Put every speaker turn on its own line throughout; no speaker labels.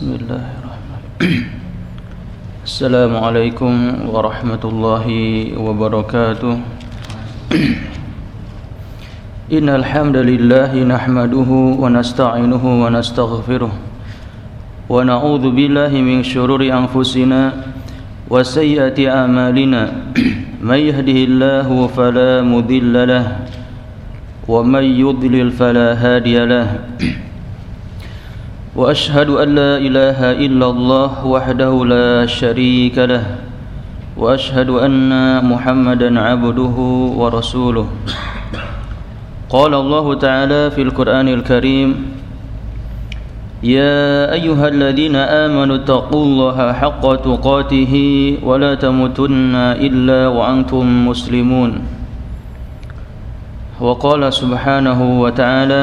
بسم الله الرحمن السلام عليكم ورحمة الله وبركاته. إن الحمد لله نحمده ونستعينه ونستغفره ونعوذ بالله من شرور أنفسنا وسيئات أعمالنا. من يهده الله فلا مضل له ومن يضلل فلا هادي له. وأشهد أن لا إله إلا الله وحده لا شريك له وأشهد أن محمدا عبده ورسوله. قال الله تعالى في القرآن الكريم يا أيها الذين آمنوا اتقوا الله حق تقاته ولا تموتن إلا وأنتم مسلمون. وقال سبحانه وتعالى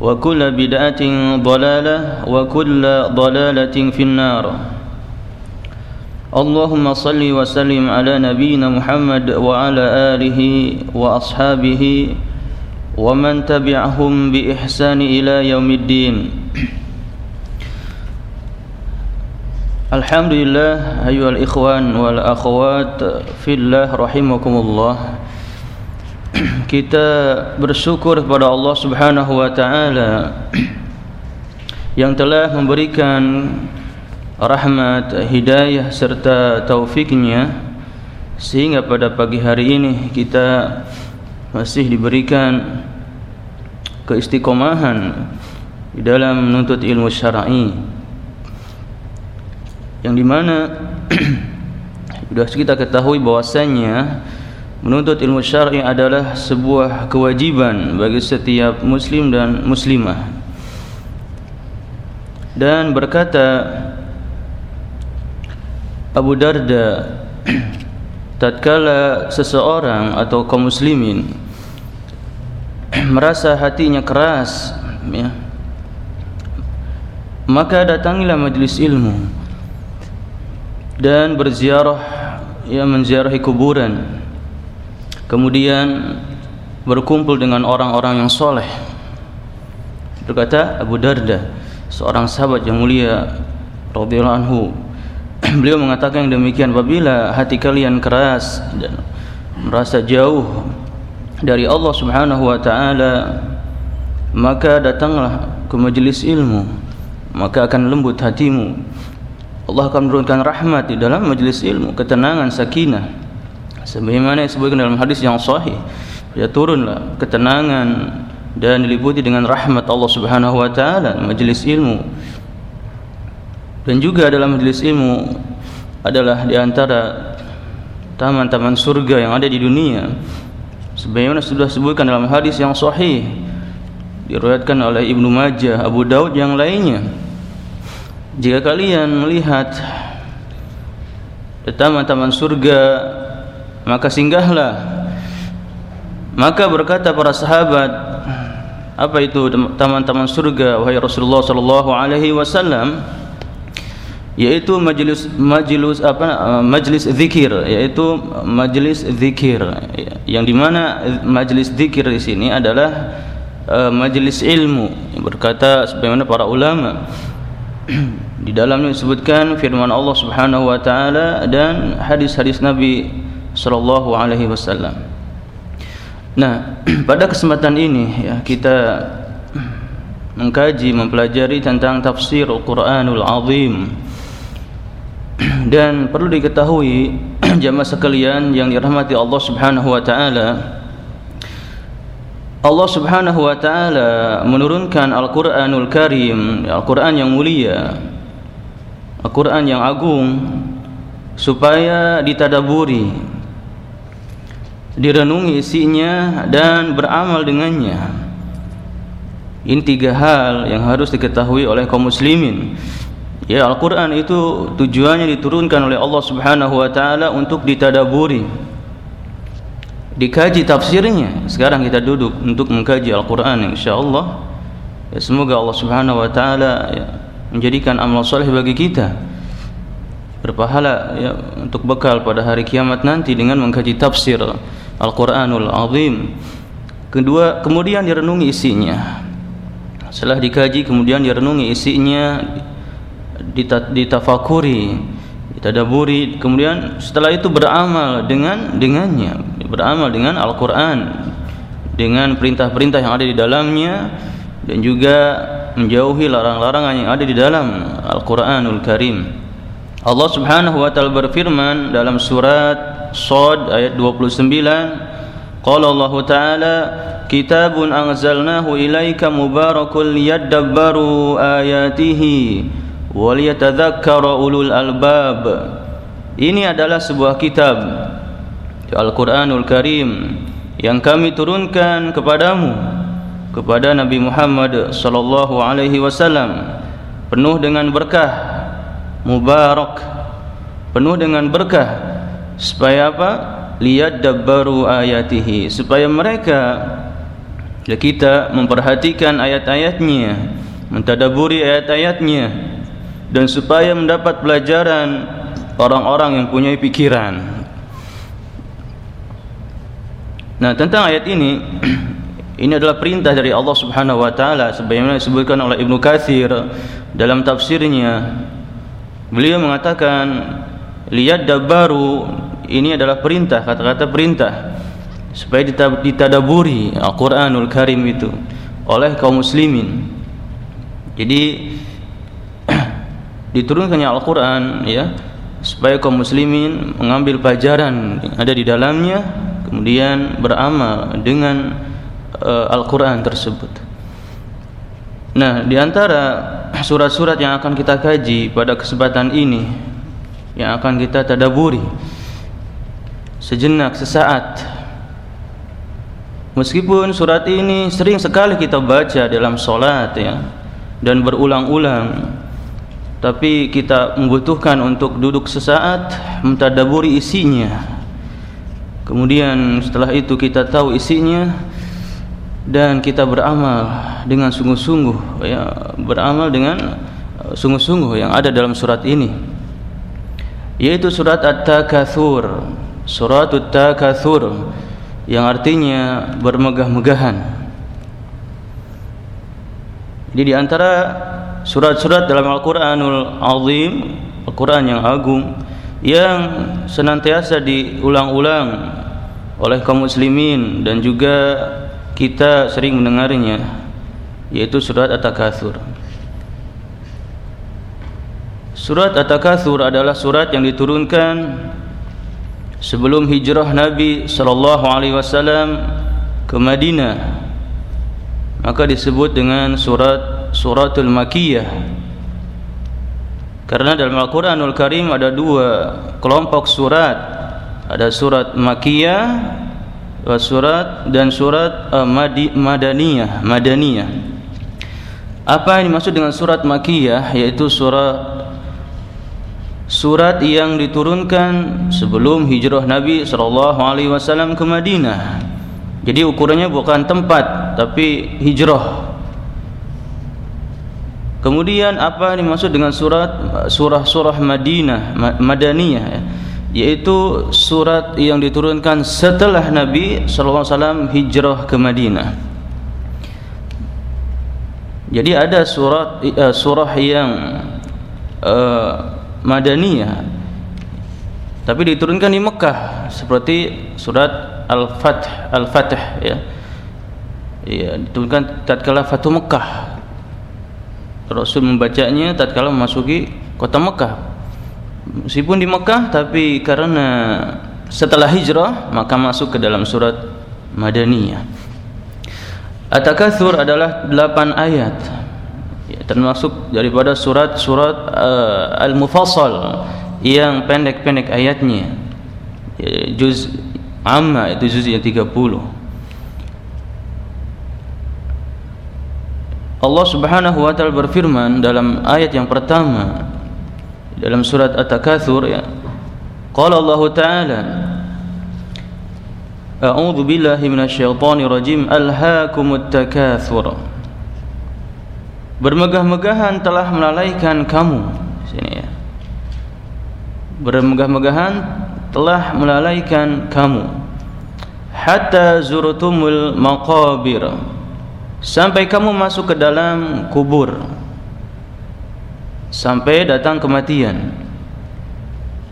وكل بدعة ضلالة وكل ضلالة في النار. اللهم صل وسلم على نبينا محمد وعلى آله وأصحابه ومن تبعهم بإحسان إلى يوم الدين. الحمد لله أيها الإخوان والأخوات في الله رحمكم الله. Kita bersyukur kepada Allah Subhanahu wa taala yang telah memberikan rahmat, hidayah serta taufiknya sehingga pada pagi hari ini kita masih diberikan keistiqomahan di dalam menuntut ilmu syar'i yang di mana sudah kita ketahui bahwasanya Menuntut ilmu syar'i adalah sebuah kewajiban bagi setiap muslim dan muslimah. Dan berkata Abu Darda tatkala seseorang atau kaum muslimin merasa hatinya keras ya maka datangilah majlis ilmu dan berziarah ya menziarahi kuburan kemudian berkumpul dengan orang-orang yang soleh. Berkata Abu Darda seorang sahabat yang mulia radhiyallahu anhu. Beliau mengatakan yang demikian apabila hati kalian keras dan merasa jauh dari Allah Subhanahu wa taala maka datanglah ke majelis ilmu maka akan lembut hatimu. Allah akan menurunkan rahmat di dalam majelis ilmu ketenangan sakinah sebagaimana disebutkan dalam hadis yang sahih ya turunlah ketenangan dan diliputi dengan rahmat Allah Subhanahu wa taala majelis ilmu. Dan juga dalam majelis ilmu adalah di antara taman-taman surga yang ada di dunia. Sebagaimana sudah disebutkan dalam hadis yang sahih diriwayatkan oleh Ibnu Majah, Abu Daud yang lainnya. Jika kalian melihat taman-taman surga maka singgahlah. Maka berkata para sahabat apa itu taman-taman surga wahai Rasulullah sallallahu alaihi wasallam? Yaitu majlis majlis apa majlis zikir yaitu majlis zikir. Yang di mana majlis zikir di sini adalah uh, majlis ilmu. Berkata sebagaimana para ulama di dalamnya disebutkan firman Allah Subhanahu wa taala dan hadis-hadis Nabi sallallahu alaihi wasallam. Nah, pada kesempatan ini ya kita mengkaji, mempelajari tentang tafsir Al-Quranul Azim dan perlu diketahui jamaah sekalian yang dirahmati Allah Subhanahu wa taala Allah Subhanahu wa taala menurunkan Al-Qur'anul Karim, Al-Qur'an yang mulia, Al-Qur'an yang agung supaya ditadaburi, direnungi isinya dan beramal dengannya. Ini tiga hal yang harus diketahui oleh kaum muslimin. Ya Al-Quran itu tujuannya diturunkan oleh Allah Subhanahu Wa Taala untuk ditadaburi, dikaji tafsirnya. Sekarang kita duduk untuk mengkaji Al-Quran, insya Allah. Ya, semoga Allah Subhanahu Wa Taala ya, menjadikan amal soleh bagi kita berpahala ya, untuk bekal pada hari kiamat nanti dengan mengkaji tafsir Al-Quranul Azim. Kedua, kemudian direnungi isinya. Setelah dikaji kemudian direnungi isinya ditafakuri ditadaburi. Kemudian setelah itu beramal dengan dengannya. Beramal dengan Al-Qur'an dengan perintah-perintah yang ada di dalamnya dan juga menjauhi larang-larangan yang ada di dalam Al-Qur'anul Karim. Allah Subhanahu wa taala berfirman dalam surat Shad ayat 29 qala Allah taala kitabun anzalnahu ilaika mubarakul liyadabbaru ayatihi waliyatadhakkara ulul albab. Ini adalah sebuah kitab Al-Quranul Karim yang kami turunkan kepadamu kepada Nabi Muhammad sallallahu alaihi wasallam penuh dengan berkah mubarak penuh dengan berkah supaya apa? Lihat dabbaru ayatihi. Supaya mereka Ya kita memperhatikan ayat-ayatnya Mentadaburi ayat-ayatnya Dan supaya mendapat pelajaran Orang-orang yang punya pikiran. Nah tentang ayat ini Ini adalah perintah dari Allah subhanahu wa ta'ala Sebagaimana disebutkan oleh Ibn Kathir Dalam tafsirnya. Beliau mengatakan Lihat dabaru Ini adalah perintah Kata-kata perintah. Supaya ditadaburi Al-Quranul Karim itu oleh kaum muslimin. Jadi diturunkannya Al-Quran ya supaya kaum muslimin mengambil pelajaran yang ada di dalamnya kemudian beramal dengan uh, Al-Quran tersebut. Nah di antara surat-surat yang akan kita kaji pada kesempatan ini yang akan kita tadaburi sejenak sesaat Meskipun surat ini sering sekali kita baca dalam solat ya dan berulang-ulang, tapi kita membutuhkan untuk duduk sesaat mentadaburi isinya. Kemudian setelah itu kita tahu isinya dan kita beramal dengan sungguh-sungguh ya beramal dengan sungguh-sungguh yang ada dalam surat ini yaitu surat At-Takatsur surat At-Takatsur yang artinya bermegah-megahan. Jadi di antara surat-surat dalam Al-Qur'anul Azim, Al-Qur'an yang agung yang senantiasa diulang-ulang oleh kaum muslimin dan juga kita sering mendengarnya yaitu surat At-Takatsur. Surat At-Takatsur adalah surat yang diturunkan sebelum hijrah Nabi sallallahu alaihi wasallam ke Madinah maka disebut dengan surat suratul makiyah. Karena dalam Al-Qur'anul Karim ada dua kelompok surat. Ada surat makiyah surat dan surat uh, madi, madaniyah madaniyah. Apa yang dimaksud dengan surat makiyah? Yaitu surat surat yang diturunkan sebelum hijrah Nabi sallallahu alaihi wasallam ke Madinah. Jadi ukurannya bukan tempat tapi hijrah. Kemudian apa yang dimaksud dengan surat surah-surah Madinah Madaniyah ya? yaitu surat yang diturunkan setelah Nabi sallallahu alaihi wasallam hijrah ke Madinah. Jadi ada surat uh, surah yang uh, Madaniyah tapi diturunkan di Mekah seperti surat Al-Fath Al-Fatih ya. Ya, diturunkan tatkala Fatu Mekah. Rasul membacanya tatkala memasuki kota Mekah. Meskipun di Mekah tapi karena setelah hijrah maka masuk ke dalam surat Madaniyah. At-Takatsur adalah 8 ayat. Termasuk daripada surat-surat uh, Al-Mufassal yang pendek-pendek ayatnya. Ya, juz amma itu juz yang 30. Allah Subhanahu wa taala berfirman dalam ayat yang pertama dalam surat At-Takatsur ya. Qala Allah Ta'ala A'udzu billahi minasyaitonir rajim alhaakumut takatsur Bermegah-megahan telah melalaikan kamu. Sini ya. Bermegah-megahan telah melalaikan kamu. Hatta zurtumul maqabir. Sampai kamu masuk ke dalam kubur. Sampai datang kematian.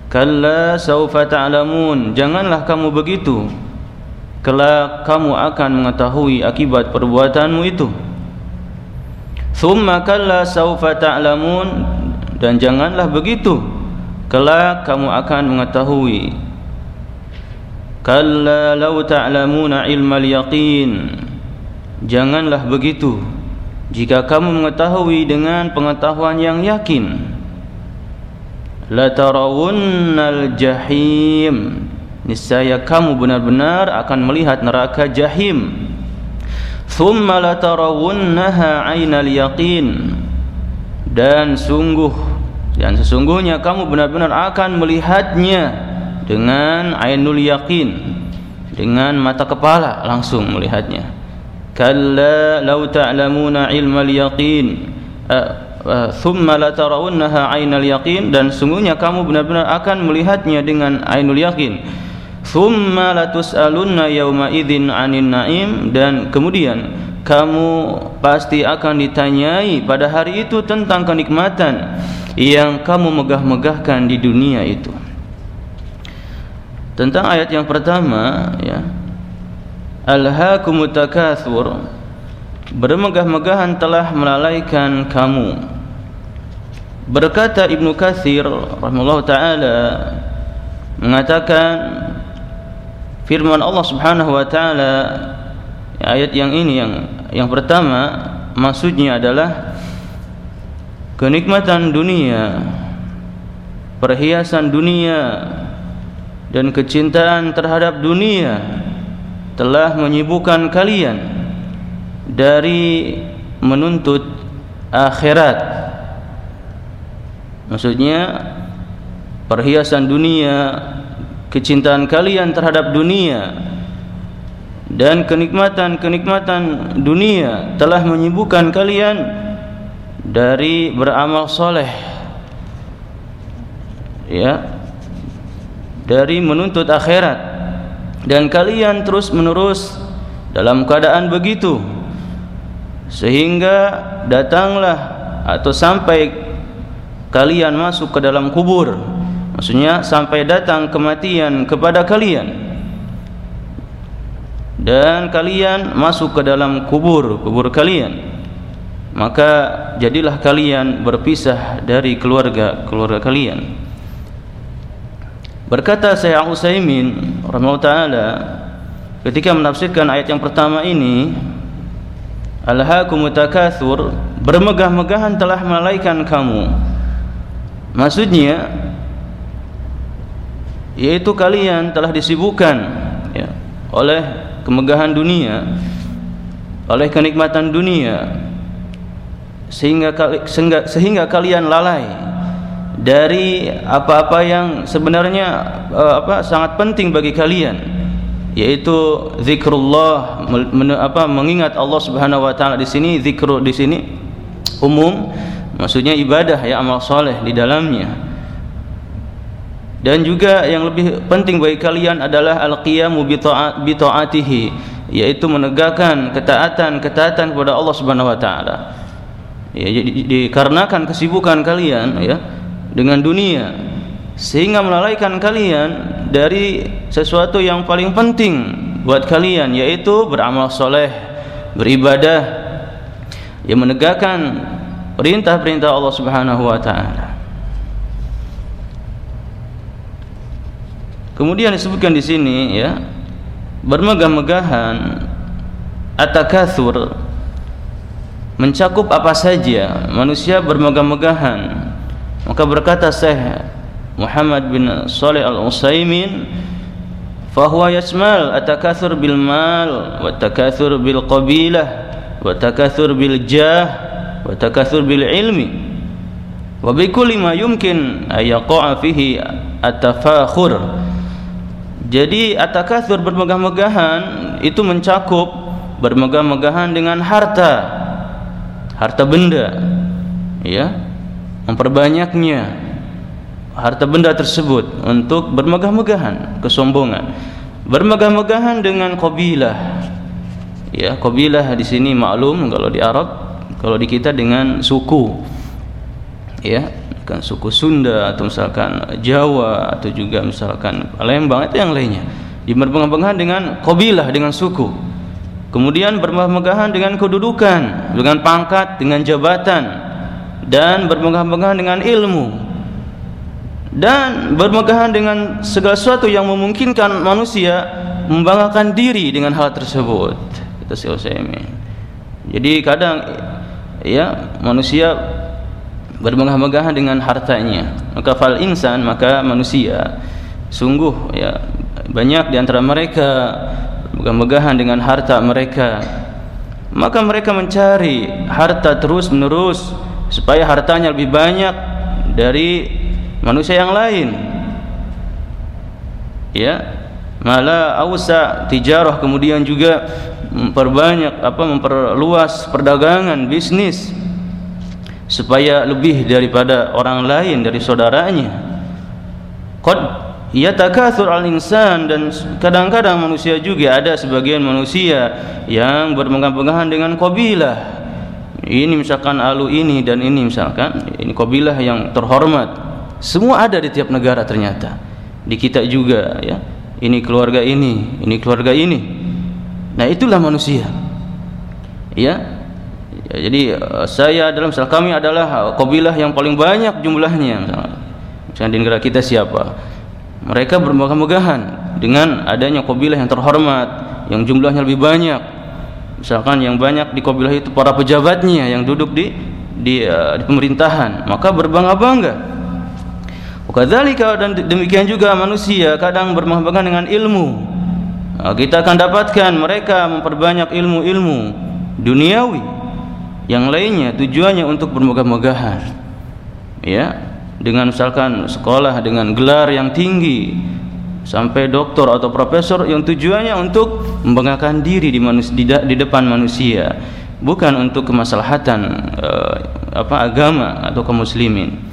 Kalla saufa ta'lamun. Janganlah kamu begitu. Kelak kamu akan mengetahui akibat perbuatanmu itu thumma kalla saufa ta'lamun. Dan janganlah begitu kelak kamu akan mengetahui. Kalla law ta'lamuna ilmal yaqin. Janganlah begitu jika kamu mengetahui dengan pengetahuan yang yakin. La tarawunnal jahim. Niscaya kamu benar-benar akan melihat neraka jahim thumma latarawunnaha ainal yaqin. Dan sungguh dan sesungguhnya kamu benar-benar akan melihatnya dengan ainul yakin dengan mata kepala langsung melihatnya. Kalla law ta'lamuna ilmal yaqin. Eh, eh, thumma latarawunnaha ainal yaqin. Dan sungguhnya kamu benar-benar akan melihatnya dengan ainul yakin thumma latus'alunna yawma idzin 'anil na'im. Dan kemudian kamu pasti akan ditanyai pada hari itu tentang kenikmatan yang kamu megah-megahkan di dunia itu. Tentang ayat yang pertama ya. Alhaakumut Bermegah-megahan telah melalaikan kamu. Berkata Ibnu Katsir rahimahullah taala mengatakan firman Allah Subhanahu wa taala ayat yang ini yang yang pertama maksudnya adalah kenikmatan dunia perhiasan dunia dan kecintaan terhadap dunia telah menyibukkan kalian dari menuntut akhirat. Maksudnya perhiasan dunia kecintaan kalian terhadap dunia dan kenikmatan-kenikmatan dunia telah menyibukkan kalian dari beramal soleh ya dari menuntut akhirat. Dan kalian terus menerus dalam keadaan begitu sehingga datanglah atau sampai kalian masuk ke dalam kubur maksudnya sampai datang kematian kepada kalian. Dan kalian masuk ke dalam kubur kubur kalian. Maka jadilah kalian berpisah dari keluarga keluarga kalian. Berkata Syekh Utsaimin rahimahullah taala ketika menafsirkan ayat yang pertama ini Alhaakum takatsur bermegah-megahan telah melalaikan kamu. Maksudnya yaitu kalian telah disibukkan ya, oleh kemegahan dunia, oleh kenikmatan dunia sehingga sehingga, sehingga kalian lalai dari apa-apa yang sebenarnya uh, apa sangat penting bagi kalian yaitu zikrullah men, apa mengingat Allah Subhanahu wa taala di sini zikru di sini umum maksudnya ibadah ya amal soleh di dalamnya dan juga yang lebih penting bagi kalian adalah al-qiyamu bi taatihi yaitu menegakkan ketaatan ketaatan kepada Allah Subhanahu wa taala ya dikarenakan kesibukan kalian ya dengan dunia sehingga melalaikan kalian dari sesuatu yang paling penting buat kalian yaitu beramal soleh beribadah yang menegakkan perintah-perintah Allah Subhanahu wa taala. Kemudian disebutkan di sini ya bermegah-megahan atakatsur mencakup apa saja manusia bermegah-megahan maka berkata Syekh Muhammad bin Saleh Al-Utsaimin fahuwa yasmal atakatsur bil mal wa takatsur bil qabilah wa takatsur bil jah wa takatsur bil ilmi. Wa bi kulli ma yumkin ay yaqa'a fihi at-tafakhur jadi atakatsur bermegah-megahan itu mencakup bermegah-megahan dengan harta. Harta benda. Ya. Memperbanyaknya harta benda tersebut untuk bermegah-megahan, kesombongan. Bermegah-megahan dengan qabilah. Ya, qabilah di sini maklum kalau di Arab, kalau di kita dengan suku. Ya, kan suku Sunda atau misalkan Jawa atau juga misalkan Palembang itu yang lainnya. Dimerbengahan dengan kabilah dengan suku. Kemudian bermegah-megahan dengan kedudukan dengan pangkat dengan jabatan dan bermegah-megahan dengan ilmu. Dan bermegahan dengan segala sesuatu yang memungkinkan manusia membanggakan diri dengan hal tersebut. Jadi kadang ya manusia bermegah-megahan dengan hartanya. Maka fal insan maka manusia sungguh ya banyak di antara mereka megah-megahan dengan harta mereka. Maka mereka mencari harta terus menerus supaya hartanya lebih banyak dari manusia yang lain. Ya malah ausa tijarah kemudian juga memperbanyak apa memperluas perdagangan bisnis supaya lebih daripada orang lain dari saudaranya. Qad yatakatsur al-insan dan kadang-kadang manusia juga ada sebagian manusia yang bermegah-megahan dengan kabilah. Ini misalkan alu ini dan ini misalkan ini kabilah yang terhormat. Semua ada di tiap negara ternyata. Di kita juga ya. Ini keluarga ini ini keluarga ini. Nah itulah manusia. Ya Ya, jadi uh, saya dalam misal kami adalah kabilah yang paling banyak jumlahnya misalnya. Misalnya di negara kita siapa? Mereka bermegah-megahan dengan adanya kabilah yang terhormat, yang jumlahnya lebih banyak. Misalkan yang banyak di kabilah itu para pejabatnya yang duduk di di, uh, di pemerintahan, maka berbangga-bangga. Wakadzalika dan demikian juga manusia kadang bermegah-megahan dengan ilmu. Kita akan dapatkan mereka memperbanyak ilmu-ilmu duniawi yang lainnya tujuannya untuk bermegah-megahan ya dengan misalkan sekolah dengan gelar yang tinggi sampai doktor atau profesor yang tujuannya untuk membanggakan diri di, di, di depan manusia bukan untuk kemaslahatan uh, apa agama atau kaum muslimin.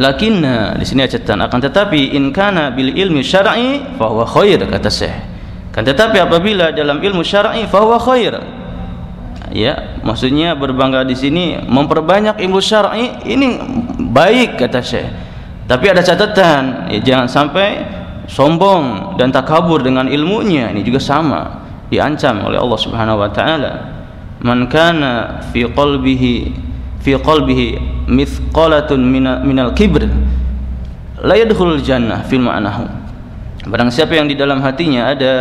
Lakinna di sini catatan akan tetapi in kana bil ilmi syar'i fa huwa khair kata Syekh. Kan tetapi apabila dalam ilmu syar'i fa huwa khair ya maksudnya berbangga di sini memperbanyak ilmu syar'i ini baik kata Syekh. Tapi ada catatan ya, jangan sampai sombong dan takabur dengan ilmunya ini juga sama diancam oleh Allah Subhanahu wa taala. Man kana fi qalbihi fi qalbihi mithqalatun minal kibr la yadkhulul jannah fil ma'nahu. Barang siapa yang di dalam hatinya ada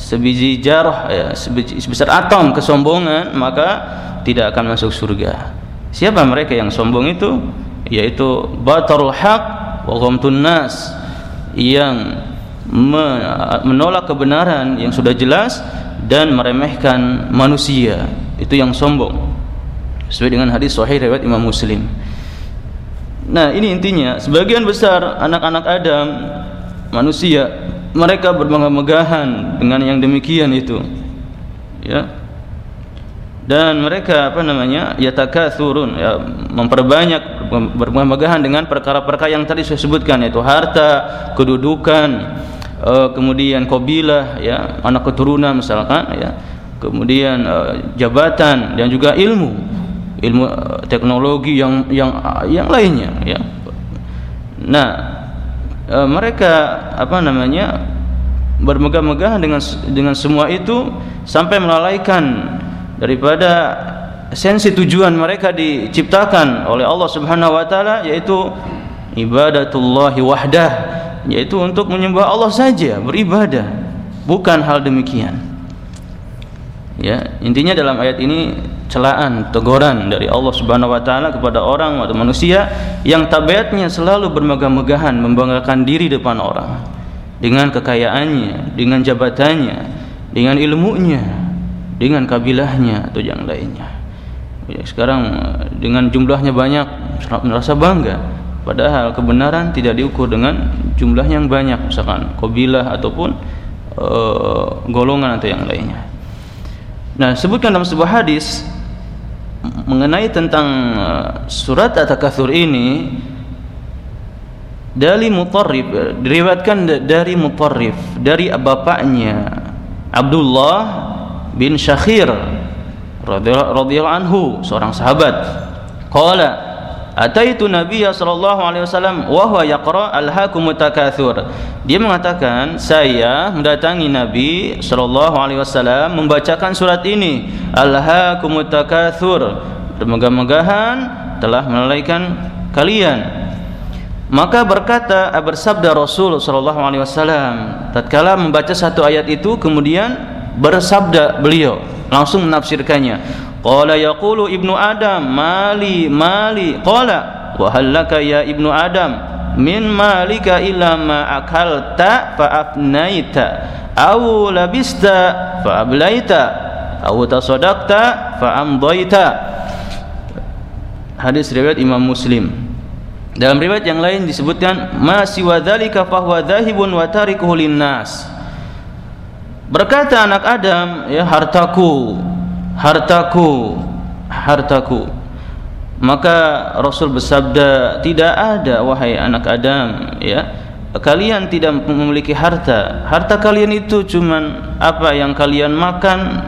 sebiji jarah ya, sebesar atom kesombongan maka tidak akan masuk surga. Siapa mereka yang sombong itu? Yaitu batarul haq wa ghamtun nas yang menolak kebenaran yang sudah jelas dan meremehkan manusia. Itu yang sombong. Sesuai dengan hadis sahih riwayat Imam Muslim. Nah ini intinya sebagian besar anak-anak Adam manusia mereka bermegah-megahan dengan yang demikian itu ya dan mereka apa namanya yatakathurun ya memperbanyak bermegah-megahan dengan perkara-perkara yang tadi saya sebutkan yaitu harta, kedudukan, uh, kemudian kabilah ya, anak keturunan misalkan ya. Kemudian uh, jabatan dan juga ilmu. Ilmu uh, teknologi yang yang yang lainnya ya. Nah, e, mereka apa namanya bermegah-megah dengan dengan semua itu sampai melalaikan daripada esensi tujuan mereka diciptakan oleh Allah Subhanahu wa taala yaitu ibadatullah wahdah yaitu untuk menyembah Allah saja beribadah. Bukan hal demikian. Ya intinya dalam ayat ini celaan teguran dari Allah Subhanahu wa taala kepada orang atau manusia yang tabiatnya selalu bermegah-megahan membanggakan diri depan orang. Dengan kekayaannya dengan jabatannya dengan ilmunya dengan kabilahnya atau yang lainnya. Ya, sekarang dengan jumlahnya banyak merasa bangga. Padahal kebenaran tidak diukur dengan jumlah yang banyak misalkan kabilah ataupun uh, golongan atau yang lainnya. Nah sebutkan dalam sebuah hadis mengenai tentang uh, surat At-Takatsur ini dari Mutarrif diriwayatkan dari Mutarrif dari bapaknya Abdullah bin Syakhir radhiyallahu anhu seorang sahabat. Qala Ataitu Nabi sallallahu alaihi wasallam wa huwa yaqra alhaakum takatsur. Dia mengatakan, saya mendatangi Nabi sallallahu alaihi wasallam membacakan surat ini, alhaakum takatsur. Megah-megahan telah melalaikan kalian. Maka berkata bersabda Rasul sallallahu alaihi wasallam tatkala membaca satu ayat itu kemudian bersabda beliau langsung menafsirkannya Qala yaqulu ibnu Adam mali mali. Qala wa halaka ya ibnu Adam? Min malika illa ma akalta fa afnaita aw labista fa ablaita aw tasaddaqta fa amdaita Hadis riwayat Imam Muslim. Dalam riwayat yang lain disebutkan ma siwa dzalika fa huwa dhahibun wa tarikuhu linnas. Berkata anak Adam ya hartaku hartaku hartaku. Maka Rasul bersabda tidak ada wahai anak Adam ya. Kalian tidak memiliki harta. Harta kalian itu cuman apa yang kalian makan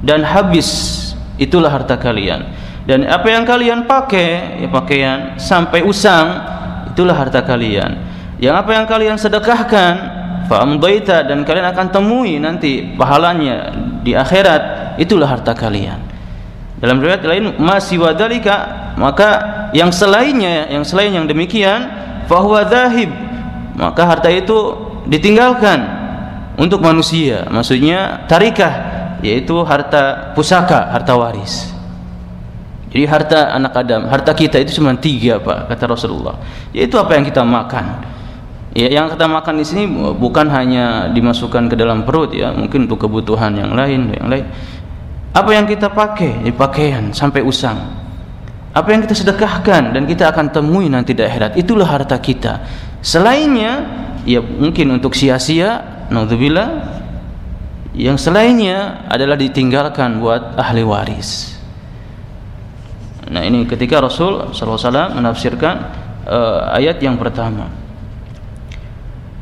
dan habis. Itulah harta kalian. Dan apa yang kalian pakai ya pakaian sampai usang itulah harta kalian. Yang apa yang kalian sedekahkan fa'amdaita dan kalian akan temui nanti pahalanya di akhirat itulah harta kalian. Dalam riwayat lain masih wadalika maka yang selainnya yang selain yang demikian fahuwa zahib maka harta itu ditinggalkan untuk manusia maksudnya tarikah yaitu harta pusaka harta waris. Jadi harta anak Adam harta kita itu cuma tiga pak kata Rasulullah. Yaitu apa yang kita makan? Ya yang kita makan di sini bukan hanya dimasukkan ke dalam perut ya. Mungkin untuk kebutuhan yang lain yang lain apa yang kita pakai? Di pakaian sampai usang. Apa yang kita sedekahkan dan kita akan temui nanti di akhirat. Itulah harta kita. Selainnya ya mungkin untuk sia-sia naudzubillah. Yang selainnya adalah ditinggalkan buat ahli waris. Nah ini ketika Rasul SAW menafsirkan uh, ayat yang pertama.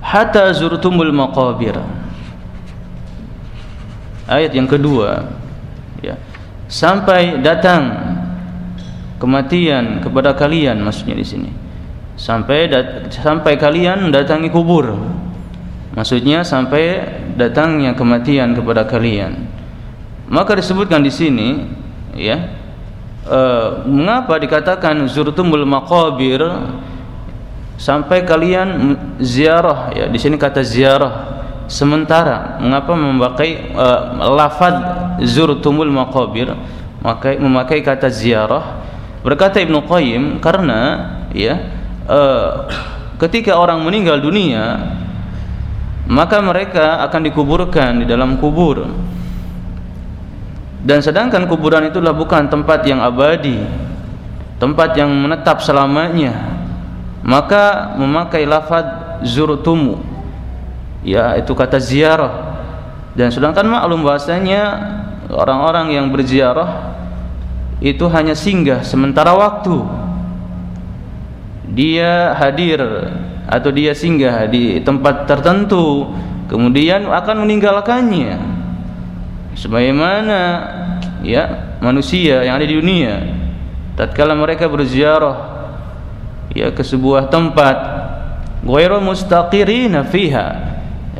Hatta zurtumul maqabir. Ayat yang kedua sampai datang kematian kepada kalian maksudnya di sini. Sampai dat sampai kalian datangi kubur. Maksudnya sampai datangnya kematian kepada kalian. Maka disebutkan di sini ya e, mengapa dikatakan zurtumul maqabir sampai kalian ziarah ya di sini kata ziarah. Sementara mengapa memakai uh, lafaz zurtumul maqabir memakai memakai kata ziarah. Berkata Ibnu Qayyim karena ya uh, ketika orang meninggal dunia maka mereka akan dikuburkan di dalam kubur. Dan sedangkan kuburan itulah bukan tempat yang abadi tempat yang menetap selamanya maka memakai lafaz zurtumu. Ya itu kata ziarah. Dan sedangkan maklum bahasanya orang-orang yang berziarah itu hanya singgah sementara waktu. Dia hadir atau dia singgah di tempat tertentu kemudian akan meninggalkannya. Sebagaimana ya manusia yang ada di dunia tatkala mereka berziarah ya ke sebuah tempat ghairu mustaqirina fiha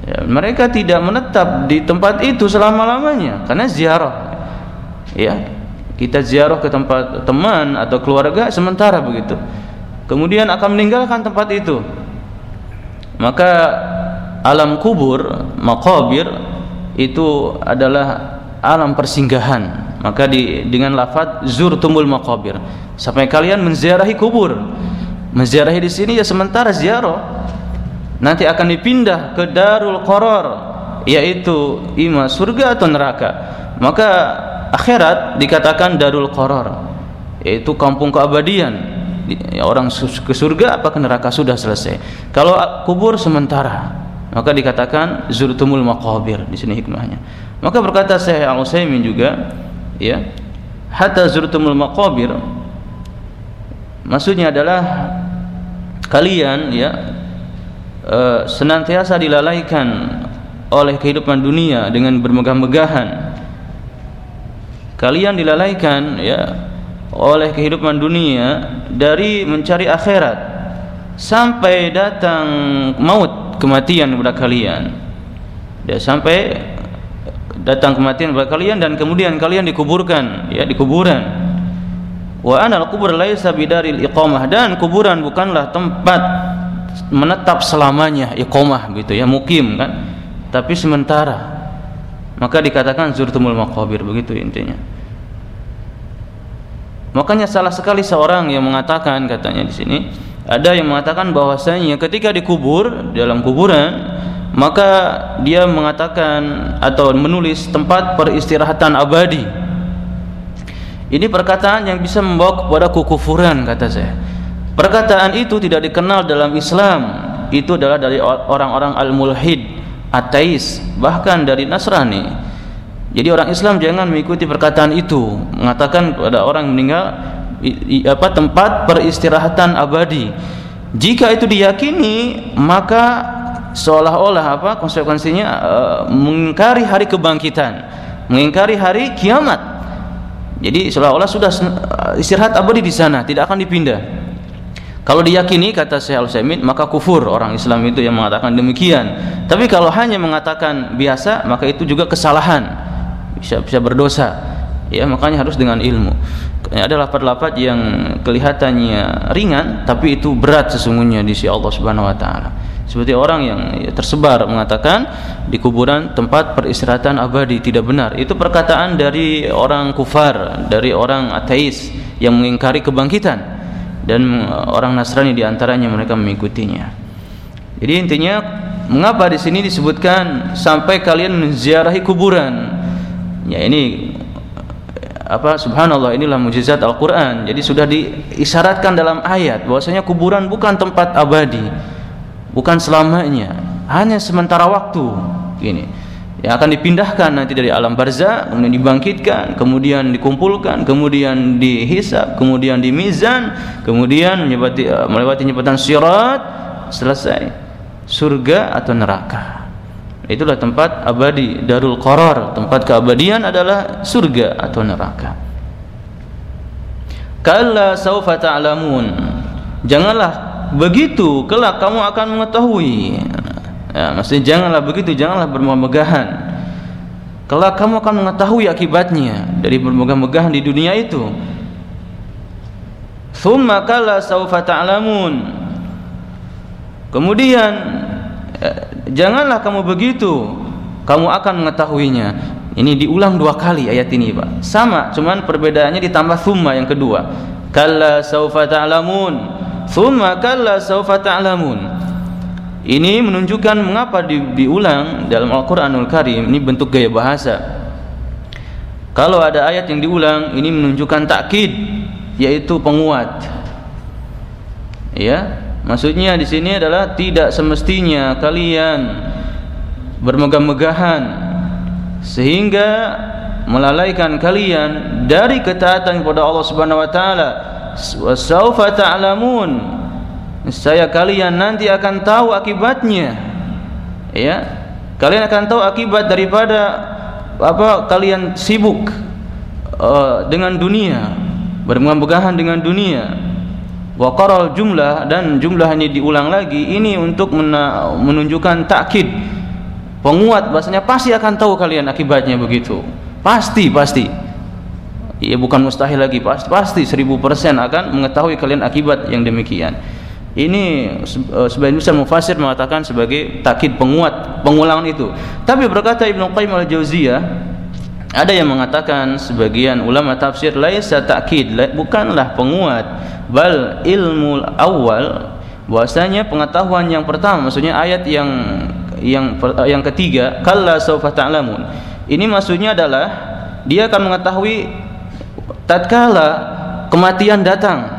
ya, mereka tidak menetap di tempat itu selama-lamanya karena ziarah. Ya kita ziarah ke tempat teman atau keluarga sementara begitu. Kemudian akan meninggalkan tempat itu. Maka alam kubur makabir itu adalah alam persinggahan. Maka di, dengan lafaz zurtumul makabir sampai kalian menziarahi kubur. Menziarahi di sini ya sementara ziarah nanti akan dipindah ke darul qarar yaitu ima surga atau neraka. Maka akhirat dikatakan darul qarar yaitu kampung keabadian. Ya, orang ke surga apa ke neraka sudah selesai. Kalau kubur sementara maka dikatakan zurtumul maqabir di sini hikmahnya. Maka berkata Syekh Al-Utsaimin juga ya hatta zurtumul maqabir maksudnya adalah kalian ya e, senantiasa dilalaikan oleh kehidupan dunia dengan bermegah-megahan. Kalian dilalaikan ya oleh kehidupan dunia dari mencari akhirat sampai datang maut kematian kepada kalian. Ya sampai datang kematian kepada kalian dan kemudian kalian dikuburkan ya di kuburan. Wa anal kubur laisa bidaril iqamah. Dan kuburan bukanlah tempat menetap selamanya iqamah gitu ya mukim kan. Tapi sementara maka dikatakan zurtumul maqabir begitu intinya. Makanya salah sekali seorang yang mengatakan katanya di sini ada yang mengatakan bahwasanya ketika dikubur dalam kuburan maka dia mengatakan atau menulis tempat peristirahatan abadi. Ini perkataan yang bisa membawa kepada kekufuran kata saya perkataan itu tidak dikenal dalam Islam. Itu adalah dari orang-orang al-mulhid ateis bahkan dari Nasrani. Jadi orang Islam jangan mengikuti perkataan itu. Mengatakan kepada orang meninggal apa tempat peristirahatan abadi. Jika itu diyakini maka seolah-olah apa konsekuensinya uh, mengingkari hari kebangkitan mengingkari hari kiamat. Jadi seolah-olah sudah istirahat abadi di sana tidak akan dipindah kalau diyakini kata Syekh Al-Utsaimin maka kufur orang Islam itu yang mengatakan demikian. Tapi kalau hanya mengatakan biasa maka itu juga kesalahan. Bisa bisa berdosa. Ya, makanya harus dengan ilmu. Ada lapat-lapat yang kelihatannya ringan tapi itu berat sesungguhnya di sisi Allah Subhanahu wa taala. Seperti orang yang tersebar mengatakan di kuburan tempat peristirahatan abadi tidak benar. Itu perkataan dari orang kufar, dari orang ateis yang mengingkari kebangkitan dan orang Nasrani di antaranya mereka mengikutinya. Jadi intinya mengapa di sini disebutkan sampai kalian menziarahi kuburan? Ya ini apa subhanallah inilah mujizat Al-Qur'an. Jadi sudah diisyaratkan dalam ayat bahwasanya kuburan bukan tempat abadi, bukan selamanya, hanya sementara waktu. Ini yang akan dipindahkan nanti dari alam barzah kemudian dibangkitkan kemudian dikumpulkan kemudian dihisab kemudian dimizan kemudian melewati uh, melewati nyebatan sirat selesai. Surga atau neraka. Itulah tempat abadi darul qarar. Tempat keabadian adalah surga atau neraka. Kalla saufa ta'lamun. Janganlah begitu kelak kamu akan mengetahui ya, maksudnya janganlah begitu janganlah bermegah-megahan. Kalau kamu akan mengetahui akibatnya dari bermegah-megahan di dunia itu. Thumma kala saufa ta'lamun. Kemudian ya, janganlah kamu begitu. Kamu akan mengetahuinya. Ini diulang dua kali ayat ini Pak. Sama cuman perbedaannya ditambah thumma yang kedua. Kalla saufa ta'lamun. Thumma kalla saufa ta'lamun ini menunjukkan mengapa di, diulang dalam Al-Qur'anul Karim ini bentuk gaya bahasa. Kalau ada ayat yang diulang ini menunjukkan takkid yaitu penguat. Ya, maksudnya di sini adalah tidak semestinya kalian bermegah-megahan sehingga melalaikan kalian dari ketaatan kepada Allah Subhanahu wa taala. Wa saufa ta'lamun saya kalian nanti akan tahu akibatnya. Ya. Kalian akan tahu akibat daripada apa kalian sibuk uh, dengan dunia bermegah dengan dunia. Wa qaral jumlah dan jumlah ini diulang lagi ini untuk menunjukkan takkid penguat bahasanya pasti akan tahu kalian akibatnya begitu. Pasti pasti. Ya bukan mustahil lagi pasti pasti seribu persen akan mengetahui kalian akibat yang demikian ini uh, sebagian besar mufasir mengatakan sebagai takkid penguat pengulangan itu. Tapi berkata Ibnu Qayyim al-Jauziyah ada yang mengatakan sebagian ulama tafsir laisa takkid bukanlah penguat bal ilmu awal. Bahwasanya pengetahuan yang pertama maksudnya ayat yang yang yang ketiga kalla saufa ta'lamun. Ini maksudnya adalah dia akan mengetahui tatkala kematian datang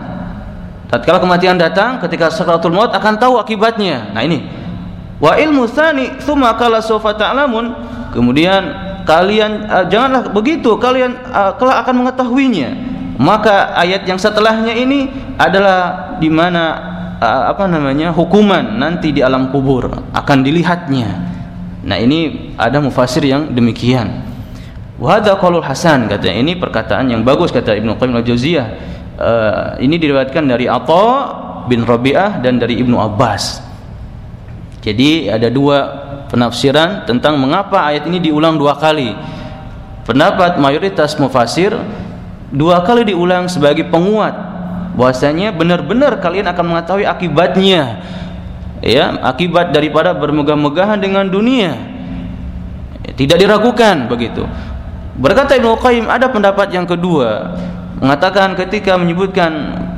tatkala kematian datang ketika sakratul maut akan tahu akibatnya. Nah ini. Wa ilmu tsani tsumma kala sawfa ta'lamun. Kemudian kalian uh, janganlah begitu. Kalian uh, kelak akan mengetahuinya. Maka ayat yang setelahnya ini adalah di mana uh, apa namanya hukuman nanti di alam kubur akan dilihatnya. Nah ini ada mufasir yang demikian. Wahada qaulul hasan katanya. Ini perkataan yang bagus kata Ibnu Qayyim al-Jauziyah. Uh, ini diriwayatkan dari Atha bin Rabi'ah dan dari Ibnu Abbas. Jadi ada dua penafsiran tentang mengapa ayat ini diulang dua kali. Pendapat mayoritas mufasir dua kali diulang sebagai penguat bahwasanya benar-benar kalian akan mengetahui akibatnya. Ya, akibat daripada bermegah-megahan dengan dunia. Tidak diragukan begitu. Berkata Ibnu Qayyim ada pendapat yang kedua mengatakan ketika menyebutkan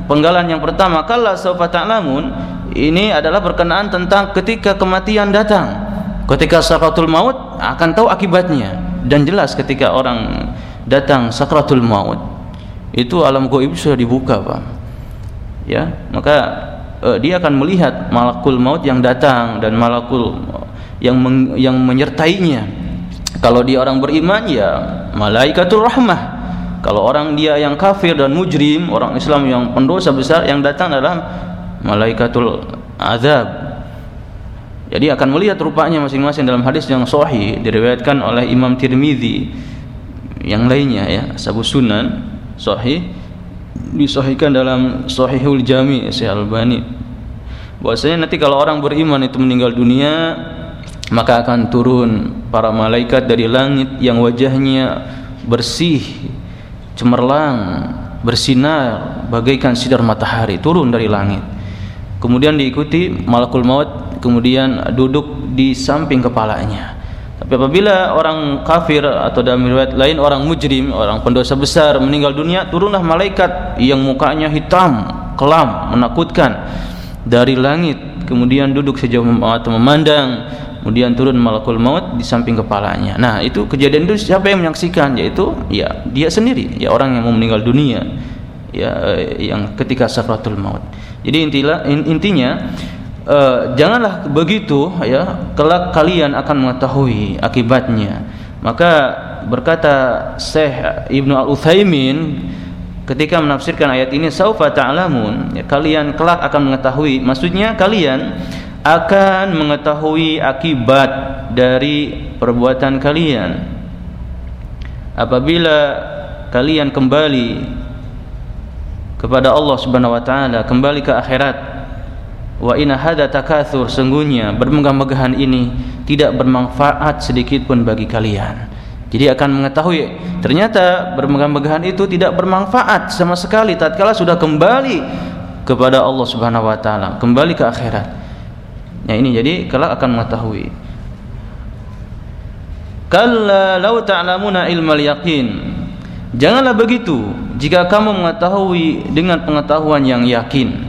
penggalan yang pertama kala saufa ta'lamun ini adalah berkenaan tentang ketika kematian datang. Ketika sakratul maut akan tahu akibatnya. Dan jelas ketika orang datang sakratul maut. Itu alam gaib sudah dibuka Pak. Ya maka uh, dia akan melihat malakul maut yang datang dan malakul yang men yang menyertainya. Kalau dia orang beriman ya malaikatul rahmah kalau orang dia yang kafir dan mujrim orang Islam yang pendosa besar yang datang adalah malaikatul azab. Jadi akan melihat rupanya masing-masing dalam hadis yang sahih diriwayatkan oleh Imam Tirmizi. Yang lainnya ya Sabu Sunan sahih disahihkan dalam Sahihul Jami Syekh Albani bahwasanya nanti kalau orang beriman itu meninggal dunia maka akan turun para malaikat dari langit yang wajahnya bersih cemerlang bersinar bagaikan sinar matahari turun dari langit. Kemudian diikuti malakul maut kemudian duduk di samping kepalanya. Tapi apabila orang kafir atau dalam riwayat lain orang mujrim orang pendosa besar meninggal dunia turunlah malaikat yang mukanya hitam kelam menakutkan dari langit. Kemudian duduk sejauh mata memandang kemudian turun malakul maut di samping kepalanya. Nah itu kejadian itu siapa yang menyaksikan? Yaitu ya dia sendiri. Ya orang yang mau meninggal dunia. Ya eh, yang ketika sakratul maut. Jadi intilah intinya uh, janganlah begitu ya kelak kalian akan mengetahui akibatnya. Maka berkata Syekh Ibnu Al-Utsaimin ketika menafsirkan ayat ini saufa ta'lamun ya, kalian kelak akan mengetahui. Maksudnya kalian akan mengetahui akibat dari perbuatan kalian. Apabila kalian kembali kepada Allah Subhanahu wa taala kembali ke akhirat wa inna hadza takatsur sungguhnya bermegah-megahan ini tidak bermanfaat sedikit pun bagi kalian. Jadi akan mengetahui ternyata bermegah-megahan itu tidak bermanfaat sama sekali tatkala sudah kembali kepada Allah Subhanahu wa taala kembali ke akhirat Ya ini jadi kelak akan mengetahui. Kalla law ta'lamuna ilmal yaqin. Janganlah begitu jika kamu mengetahui dengan pengetahuan yang yakin.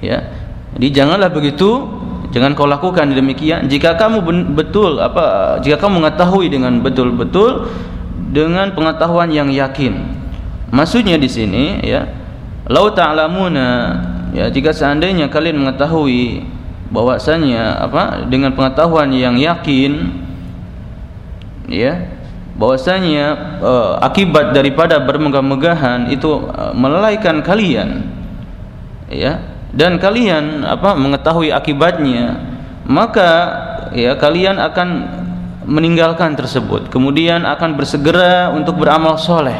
Ya. Jadi janganlah begitu, jangan kau lakukan demikian jika kamu betul apa jika kamu mengetahui dengan betul-betul dengan pengetahuan yang yakin. Maksudnya di sini ya, lau ta'lamuna ya jika seandainya kalian mengetahui bahwasanya apa dengan pengetahuan yang yakin ya bahwasanya uh, akibat daripada bermegah-megahan itu uh, melalaikan kalian ya dan kalian apa mengetahui akibatnya maka ya kalian akan meninggalkan tersebut. Kemudian akan bersegera untuk beramal soleh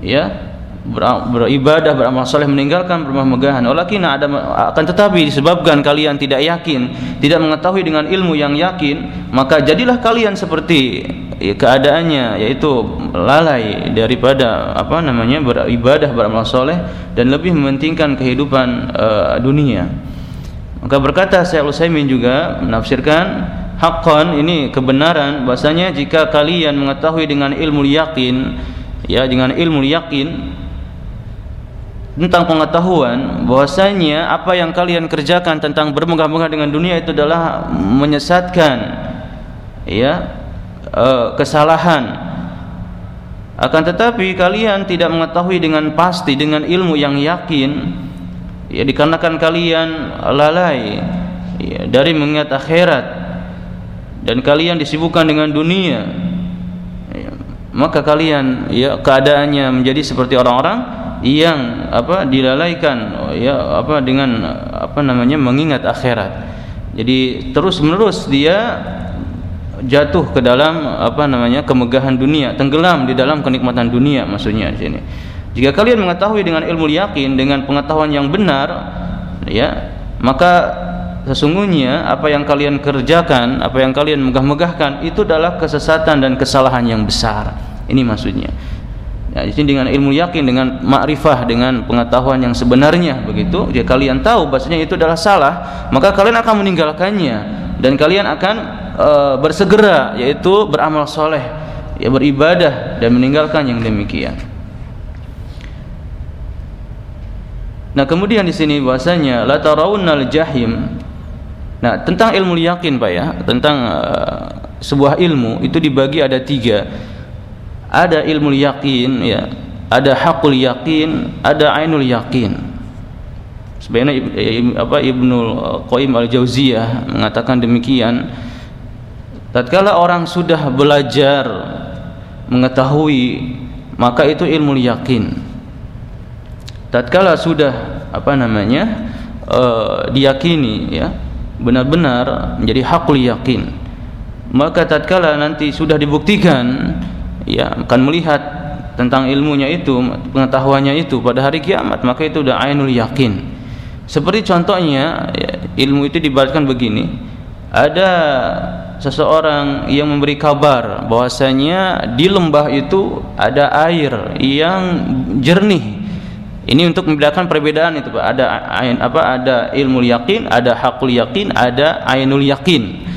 ya beribadah beramal soleh meninggalkan rumah megahan. Walakin ada akan tetapi disebabkan kalian tidak yakin tidak mengetahui dengan ilmu yang yakin maka jadilah kalian seperti ya, keadaannya yaitu lalai daripada apa namanya beribadah beramal soleh dan lebih mementingkan kehidupan uh, dunia. Maka berkata Syekh Utsaimin juga menafsirkan haqqan ini kebenaran bahasanya jika kalian mengetahui dengan ilmu yakin ya dengan ilmu yakin tentang pengetahuan bahwasanya apa yang kalian kerjakan tentang bermegah-megah dengan dunia itu adalah menyesatkan ya e, kesalahan. Akan tetapi kalian tidak mengetahui dengan pasti dengan ilmu yang yakin ya dikarenakan kalian lalai ya, dari mengingat akhirat. Dan kalian disibukkan dengan dunia ya, maka kalian ya keadaannya menjadi seperti orang-orang yang apa dilalaikan ya apa dengan apa namanya mengingat akhirat. Jadi terus-menerus dia jatuh ke dalam apa namanya kemegahan dunia, tenggelam di dalam kenikmatan dunia maksudnya di sini. Jika kalian mengetahui dengan ilmu yakin dengan pengetahuan yang benar ya, maka sesungguhnya apa yang kalian kerjakan, apa yang kalian megah-megahkan itu adalah kesesatan dan kesalahan yang besar. Ini maksudnya. Ya, di sini dengan ilmu yakin, dengan makrifah, dengan pengetahuan yang sebenarnya begitu. Jika kalian tahu bahasanya itu adalah salah, maka kalian akan meninggalkannya dan kalian akan e, bersegera yaitu beramal soleh, ya beribadah dan meninggalkan yang demikian. Nah, kemudian di sini bahasanya la tarawunnal jahim. Nah, tentang ilmu yakin Pak ya, tentang uh, sebuah ilmu itu dibagi ada tiga ada ilmu yakin ya. Ada hakul yakin ada ainul yakin sebenarnya apa Ibnu Qayyim al-Jauziyah mengatakan demikian. Tatkala orang sudah belajar mengetahui maka itu ilmu yakin tatkala sudah apa namanya uh, diyakini ya benar-benar menjadi hakul yakin maka tatkala nanti sudah dibuktikan ya akan melihat tentang ilmunya itu pengetahuannya itu pada hari kiamat maka itu sudah ainul yakin. Seperti contohnya ya, ilmu itu dibaratkan begini. Ada seseorang yang memberi kabar bahwasanya di lembah itu ada air yang jernih. Ini untuk membedakan perbedaan itu Pak. Ada ain apa ada ilmu yakin ada hakul yakin ada ainul yakin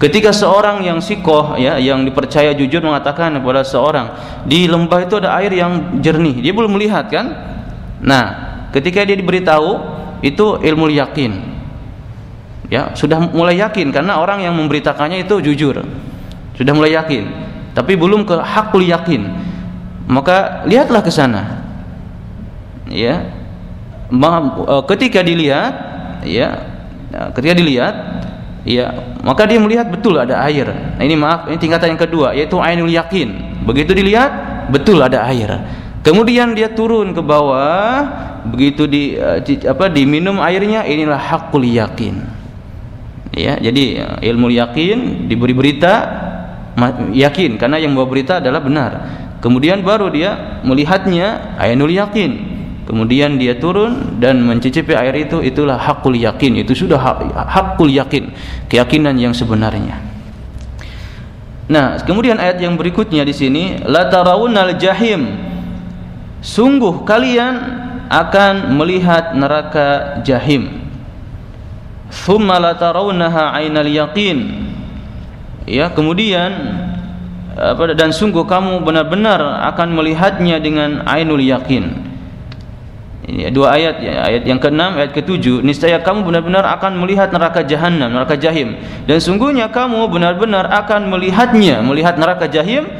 Ketika seorang yang sikoh ya yang dipercaya jujur mengatakan kepada seorang di lembah itu ada air yang jernih, dia belum melihat kan? Nah, ketika dia diberitahu itu ilmu yakin. Ya, sudah mulai yakin karena orang yang memberitakannya itu jujur. Sudah mulai yakin, tapi belum ke hakul yakin. Maka lihatlah ke sana. Ya. Eh, ketika dilihat ya, ketika dilihat ya maka dia melihat betul ada air. Nah ini maaf ini tingkatan yang kedua yaitu ainul yakin. Begitu dilihat betul ada air. Kemudian dia turun ke bawah begitu di, di apa diminum airnya inilah hakul yakin. Ya jadi eh, ilmu yakin diberi berita yakin. Karena yang membawa berita adalah benar. Kemudian baru dia melihatnya ainul yakin kemudian dia turun dan mencicipi air itu itulah hakul yakin. Itu sudah hakul yakin keyakinan yang sebenarnya. Nah kemudian ayat yang berikutnya di sini la tarawunnal jahim. Sungguh kalian akan melihat neraka jahim. Thumma la tarawunnaha ainal yaqin. Ya kemudian apa dan sungguh kamu benar-benar akan melihatnya dengan ainul yakin ini dua ayat ya, ayat yang keenam ayat ketujuh. Niscaya kamu benar-benar akan melihat neraka jahanam neraka jahim. Dan sungguhnya kamu benar-benar akan melihatnya melihat neraka jahim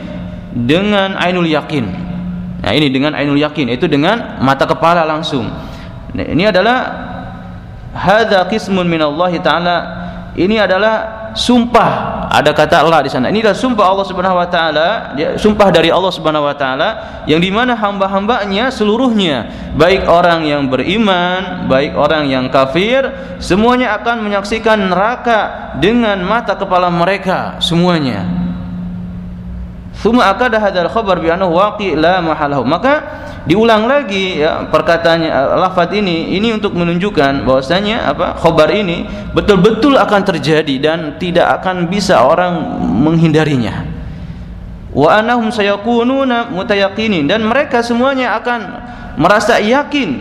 dengan ainul yakin. Nah ini dengan ainul yakin itu dengan mata kepala langsung. Nah, ini adalah hadza qismun minallahi taala. Ini adalah sumpah. Ada kata Allah di sana. Ini adalah sumpah Allah Subhanahu wa taala. Sumpah dari Allah Subhanahu wa taala yang di mana hamba-hambanya seluruhnya baik orang yang beriman baik orang yang kafir semuanya akan menyaksikan neraka dengan mata kepala mereka semuanya Thumma akada hadzal khabar bi annahu waqi la mahalahu. Maka diulang lagi ya perkataannya uh, lafaz ini ini untuk menunjukkan bahwasanya apa khabar ini betul-betul akan terjadi dan tidak akan bisa orang menghindarinya. Wa annahum sayakununa mutayaqinin dan mereka semuanya akan merasa yakin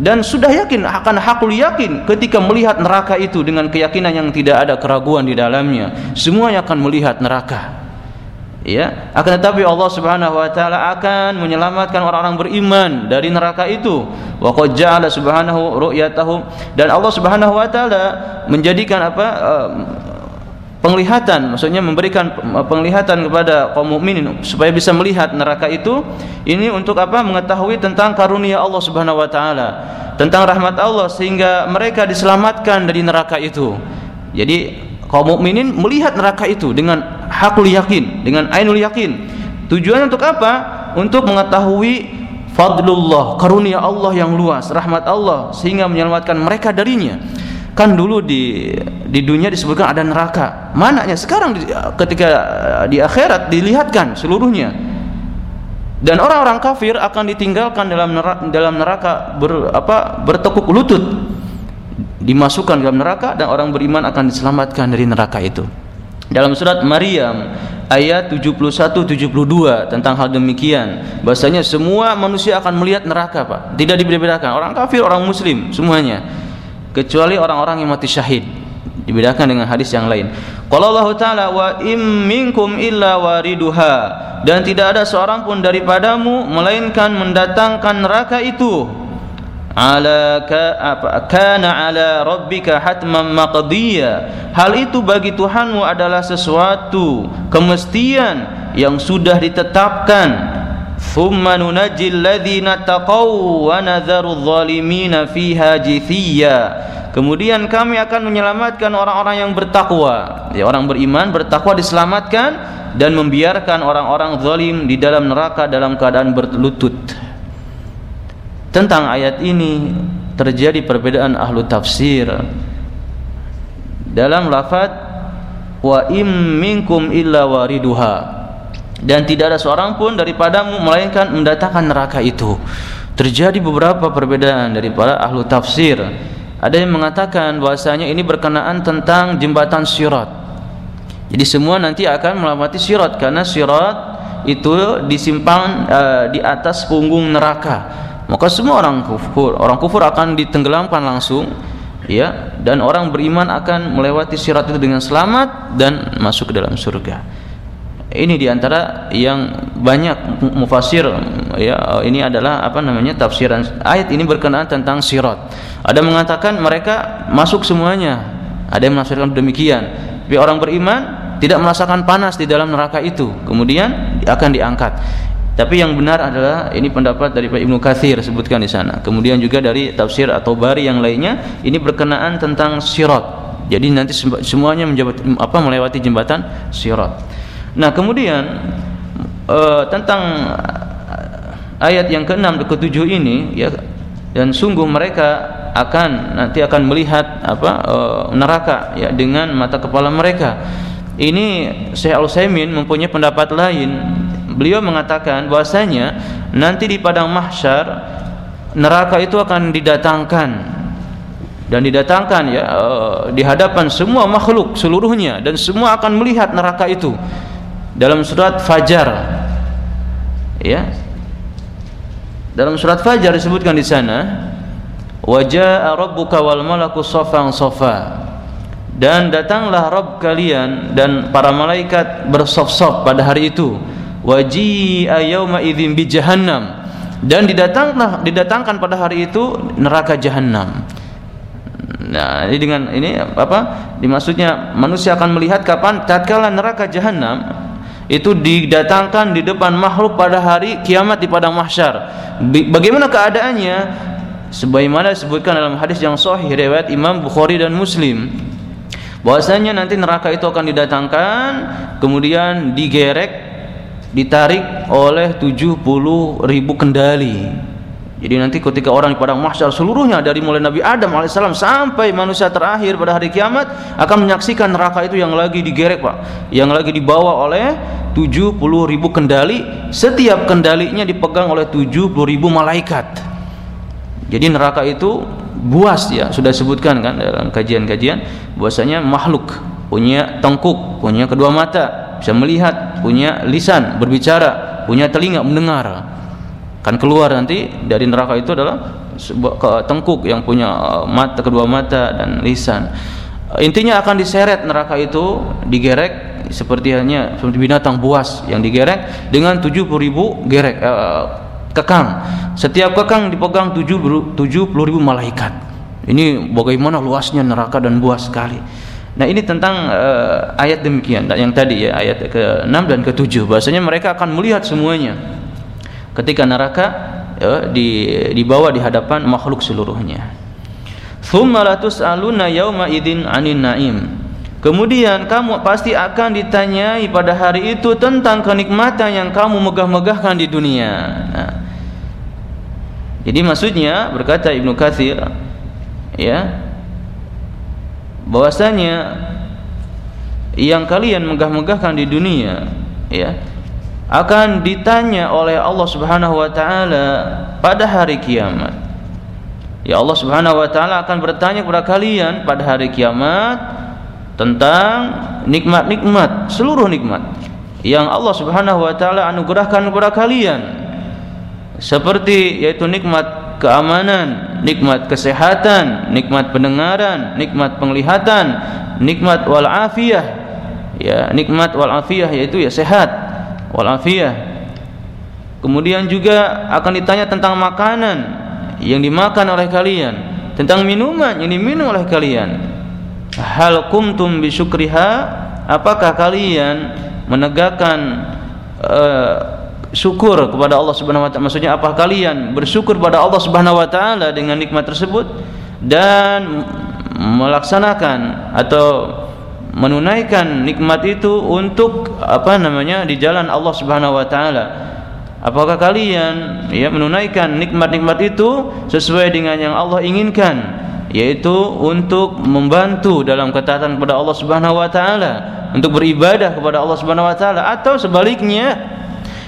dan sudah yakin akan hakul yakin ketika melihat neraka itu dengan keyakinan yang tidak ada keraguan di dalamnya semuanya akan melihat neraka ya akan tetapi Allah Subhanahu wa taala akan menyelamatkan orang-orang beriman dari neraka itu. Wa qad ja'ala subhanahu ru'yatahum. Dan Allah Subhanahu wa taala menjadikan apa penglihatan maksudnya memberikan penglihatan kepada kaum mukminin supaya bisa melihat neraka itu. Ini untuk apa? Mengetahui tentang karunia Allah Subhanahu wa taala tentang rahmat Allah sehingga mereka diselamatkan dari neraka itu. Jadi kaum mukminin melihat neraka itu dengan hakul yakin, dengan ainul yakin. Tujuannya untuk apa? Untuk mengetahui fadlullah, karunia Allah yang luas, rahmat Allah sehingga menyelamatkan mereka darinya. Kan dulu di di dunia disebutkan ada neraka. Mananya sekarang ketika di akhirat dilihatkan seluruhnya. Dan orang-orang kafir akan ditinggalkan dalam neraka, dalam neraka ber, apa, bertekuk lutut dimasukkan dalam neraka dan orang beriman akan diselamatkan dari neraka itu. Dalam surat Maryam ayat 71 72 tentang hal demikian, bahasanya semua manusia akan melihat neraka, Pak. Tidak dibedakan orang kafir, orang muslim, semuanya. Kecuali orang-orang yang mati syahid. Dibedakan dengan hadis yang lain. Qala Allah Ta'ala wa im minkum illa wariduha dan tidak ada seorang pun daripadamu melainkan mendatangkan neraka itu ala ka, apa, kana ala rabbika hatman maqdiya. Hal itu bagi Tuhanmu adalah sesuatu kemestian yang sudah ditetapkan. Thumma nunajjil ladzina taqaw wa nadharu adh-dhalimina fiha jithiya. Kemudian kami akan menyelamatkan orang-orang yang bertakwa. Ya orang beriman bertakwa diselamatkan dan membiarkan orang-orang zalim di dalam neraka dalam keadaan berlutut tentang ayat ini terjadi perbedaan ahlu tafsir. Dalam lafaz wa im minkum illa wariduha. Dan tidak ada seorang pun daripadamu melainkan mendatangkan neraka itu. Terjadi beberapa perbedaan daripada ahlu tafsir. Ada yang mengatakan bahwasanya ini berkenaan tentang jembatan sirat. Jadi semua nanti akan melewati sirat karena sirat itu disimpan uh, di atas punggung neraka maka semua orang kufur orang kufur akan ditenggelamkan langsung ya dan orang beriman akan melewati sirat itu dengan selamat dan masuk ke dalam surga. Ini di antara yang banyak mufasir ya ini adalah apa namanya tafsiran ayat ini berkenaan tentang sirat. Ada mengatakan mereka masuk semuanya. Ada yang menafsirkan demikian. Tapi orang beriman tidak merasakan panas di dalam neraka itu. Kemudian akan diangkat tapi yang benar adalah ini pendapat dari Pak Ibnu Katsir sebutkan di sana. Kemudian juga dari tafsir atau bari yang lainnya ini berkenaan tentang sirat. Jadi nanti semuanya menjabat apa melewati jembatan sirat. Nah, kemudian e, tentang ayat yang ke-6 dan ke-7 ini ya dan sungguh mereka akan nanti akan melihat apa e, neraka ya dengan mata kepala mereka. Ini Syekh Al-Utsaimin mempunyai pendapat lain beliau mengatakan bahwasanya nanti di padang mahsyar neraka itu akan didatangkan. Dan didatangkan ya uh, di hadapan semua makhluk seluruhnya dan semua akan melihat neraka itu dalam surat Fajar. Ya. Dalam surat Fajar disebutkan di sana wajah rabbuka wal malaku safan safa. Dan datanglah Rabb kalian dan para malaikat bersof-sof pada hari itu waji'a yauma idzin bi jahannam. Dan didatanglah didatangkan pada hari itu neraka jahanam nah ini dengan ini apa? Dimaksudnya manusia akan melihat kapan tatkala neraka jahanam itu didatangkan di depan makhluk pada hari kiamat di padang mahsyar. Bagaimana keadaannya? Sebagaimana disebutkan dalam hadis yang sahih riwayat Imam Bukhari dan Muslim. Bahwasanya nanti neraka itu akan didatangkan kemudian digerek ditarik oleh 70 ribu kendali. Jadi nanti ketika orang di padang mahsyar seluruhnya dari mulai Nabi Adam alaihissalam sampai manusia terakhir pada hari kiamat akan menyaksikan neraka itu yang lagi digerek pak. Yang lagi dibawa oleh 70 ribu kendali. Setiap kendalinya dipegang oleh 70 ribu malaikat. Jadi neraka itu buas ya sudah sebutkan kan dalam kajian-kajian bahwasanya makhluk punya tengkuk punya kedua mata bisa melihat punya lisan berbicara punya telinga mendengar. Kan keluar nanti dari neraka itu adalah sebuah tengkuk yang punya uh, mata kedua mata dan lisan. Intinya akan diseret neraka itu digerek seperti hanya seperti binatang buas yang digerek dengan 70 ribu gerek uh, kekang. Setiap kekang dipegang 70 ribu malaikat. Ini bagaimana luasnya neraka dan buas sekali nah ini tentang uh, ayat demikian yang tadi ya ayat ke-6 dan ke-7 bahasanya mereka akan melihat semuanya ketika neraka ya, di dibawa di hadapan makhluk seluruhnya. Thumma latus'aluna yauma idzin 'anin na'im. Kemudian kamu pasti akan ditanyai pada hari itu tentang kenikmatan yang kamu megah-megahkan di dunia. Nah, jadi maksudnya berkata Ibnu Katsir ya bahwasanya yang kalian megah-megahkan di dunia ya akan ditanya oleh Allah Subhanahu wa taala pada hari kiamat. Ya Allah Subhanahu wa taala akan bertanya kepada kalian pada hari kiamat tentang nikmat-nikmat seluruh nikmat yang Allah Subhanahu wa taala anugerahkan kepada kalian seperti yaitu nikmat keamanan, nikmat kesehatan, nikmat pendengaran, nikmat penglihatan, nikmat wal afiyah ya, nikmat wal afiyah yaitu ya sehat wal afiyah. Kemudian juga akan ditanya tentang makanan yang dimakan oleh kalian, tentang minuman yang diminum oleh kalian, hal kumtum bisyukriha apakah kalian menegakkan uh, syukur kepada Allah Subhanahu wa taala. Maksudnya apa kalian bersyukur pada Allah Subhanahu wa taala dengan nikmat tersebut dan melaksanakan atau menunaikan nikmat itu untuk apa namanya di jalan Allah Subhanahu wa taala? Apakah kalian ya menunaikan nikmat-nikmat itu sesuai dengan yang Allah inginkan? Yaitu untuk membantu dalam ketaatan kepada Allah Subhanahu wa taala, untuk beribadah kepada Allah Subhanahu wa taala atau sebaliknya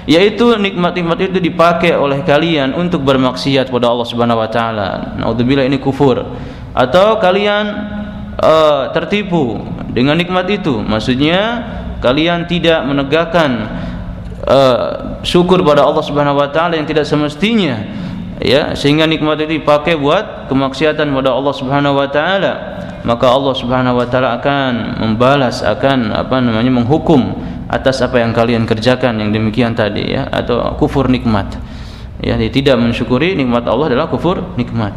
yaitu nikmat-nikmat itu dipakai oleh kalian untuk bermaksiat kepada Allah Subhanahu wa taala. Nauzubillah ini kufur. Atau kalian uh, tertipu dengan nikmat itu. Maksudnya kalian tidak menegakkan uh, syukur pada Allah Subhanahu wa taala yang tidak semestinya ya sehingga nikmat itu dipakai buat kemaksiatan kepada Allah Subhanahu wa taala. Maka Allah Subhanahu wa taala akan membalas akan apa namanya menghukum atas apa yang kalian kerjakan yang demikian tadi ya atau kufur nikmat. Ya tidak mensyukuri nikmat Allah adalah kufur nikmat.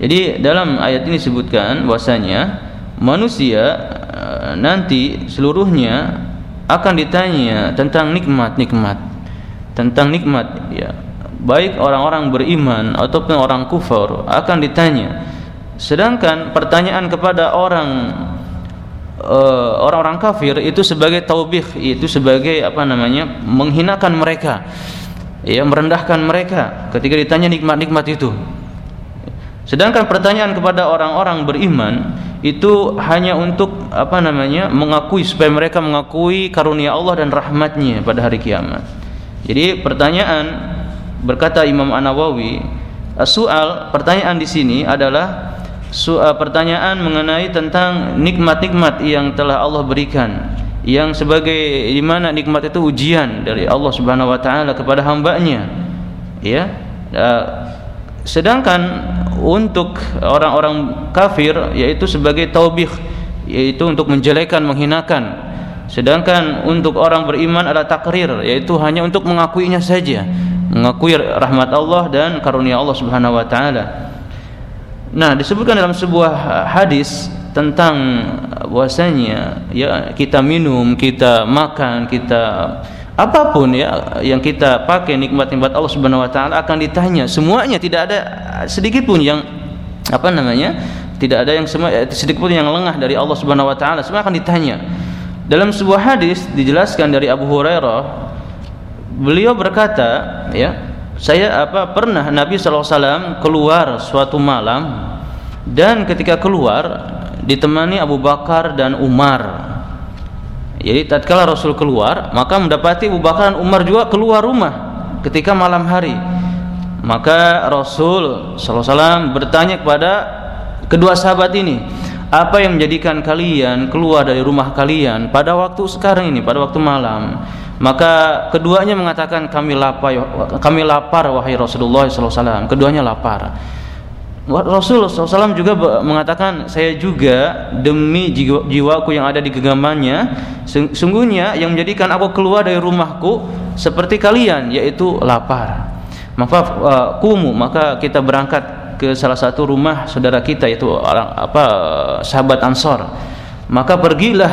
Jadi dalam ayat ini disebutkan bahwasanya manusia eh, nanti seluruhnya akan ditanya tentang nikmat-nikmat tentang nikmat ya baik orang-orang beriman ataupun orang kufur akan ditanya. Sedangkan pertanyaan kepada orang uh, orang-orang kafir itu sebagai taubih itu sebagai apa namanya menghinakan mereka. Ya merendahkan mereka ketika ditanya nikmat-nikmat itu. Sedangkan pertanyaan kepada orang-orang beriman itu hanya untuk apa namanya mengakui supaya mereka mengakui karunia Allah dan rahmatnya pada hari kiamat. Jadi pertanyaan berkata Imam An-Nawawi soal pertanyaan di sini adalah soal pertanyaan mengenai tentang nikmat-nikmat yang telah Allah berikan yang sebagai di mana nikmat itu ujian dari Allah Subhanahu wa taala kepada hambanya. Ya sedangkan untuk orang-orang kafir yaitu sebagai taubih yaitu untuk menjelekan menghinakan. Sedangkan untuk orang beriman ada takrir yaitu hanya untuk mengakuinya saja mengakui rahmat Allah dan karunia Allah Subhanahu wa taala. Nah, disebutkan dalam sebuah hadis tentang bahwasanya ya kita minum, kita makan, kita apa pun ya yang kita pakai nikmat-nikmat Allah Subhanahu wa taala akan ditanya semuanya tidak ada sedikit pun yang apa namanya? tidak ada yang semua sedikit pun yang lengah dari Allah Subhanahu wa taala semua akan ditanya. Dalam sebuah hadis dijelaskan dari Abu Hurairah beliau berkata ya saya apa pernah Nabi SAW keluar suatu malam dan ketika keluar ditemani Abu Bakar dan Umar Jadi tatkala Rasul keluar, maka mendapati Abu Bakar dan Umar juga keluar rumah ketika malam hari. Maka Rasul wasallam bertanya kepada kedua sahabat ini, apa yang menjadikan kalian keluar dari rumah kalian pada waktu sekarang ini, pada waktu malam? Maka keduanya mengatakan kami lapar, kami lapar wahai Rasulullah wasallam. Keduanya lapar. Rasul SAW juga mengatakan saya juga demi jiwa, jiwaku yang ada di genggamannya sungguhnya yang menjadikan aku keluar dari rumahku seperti kalian yaitu lapar maka uh, kumu maka kita berangkat ke salah satu rumah saudara kita yaitu orang apa sahabat Ansor maka pergilah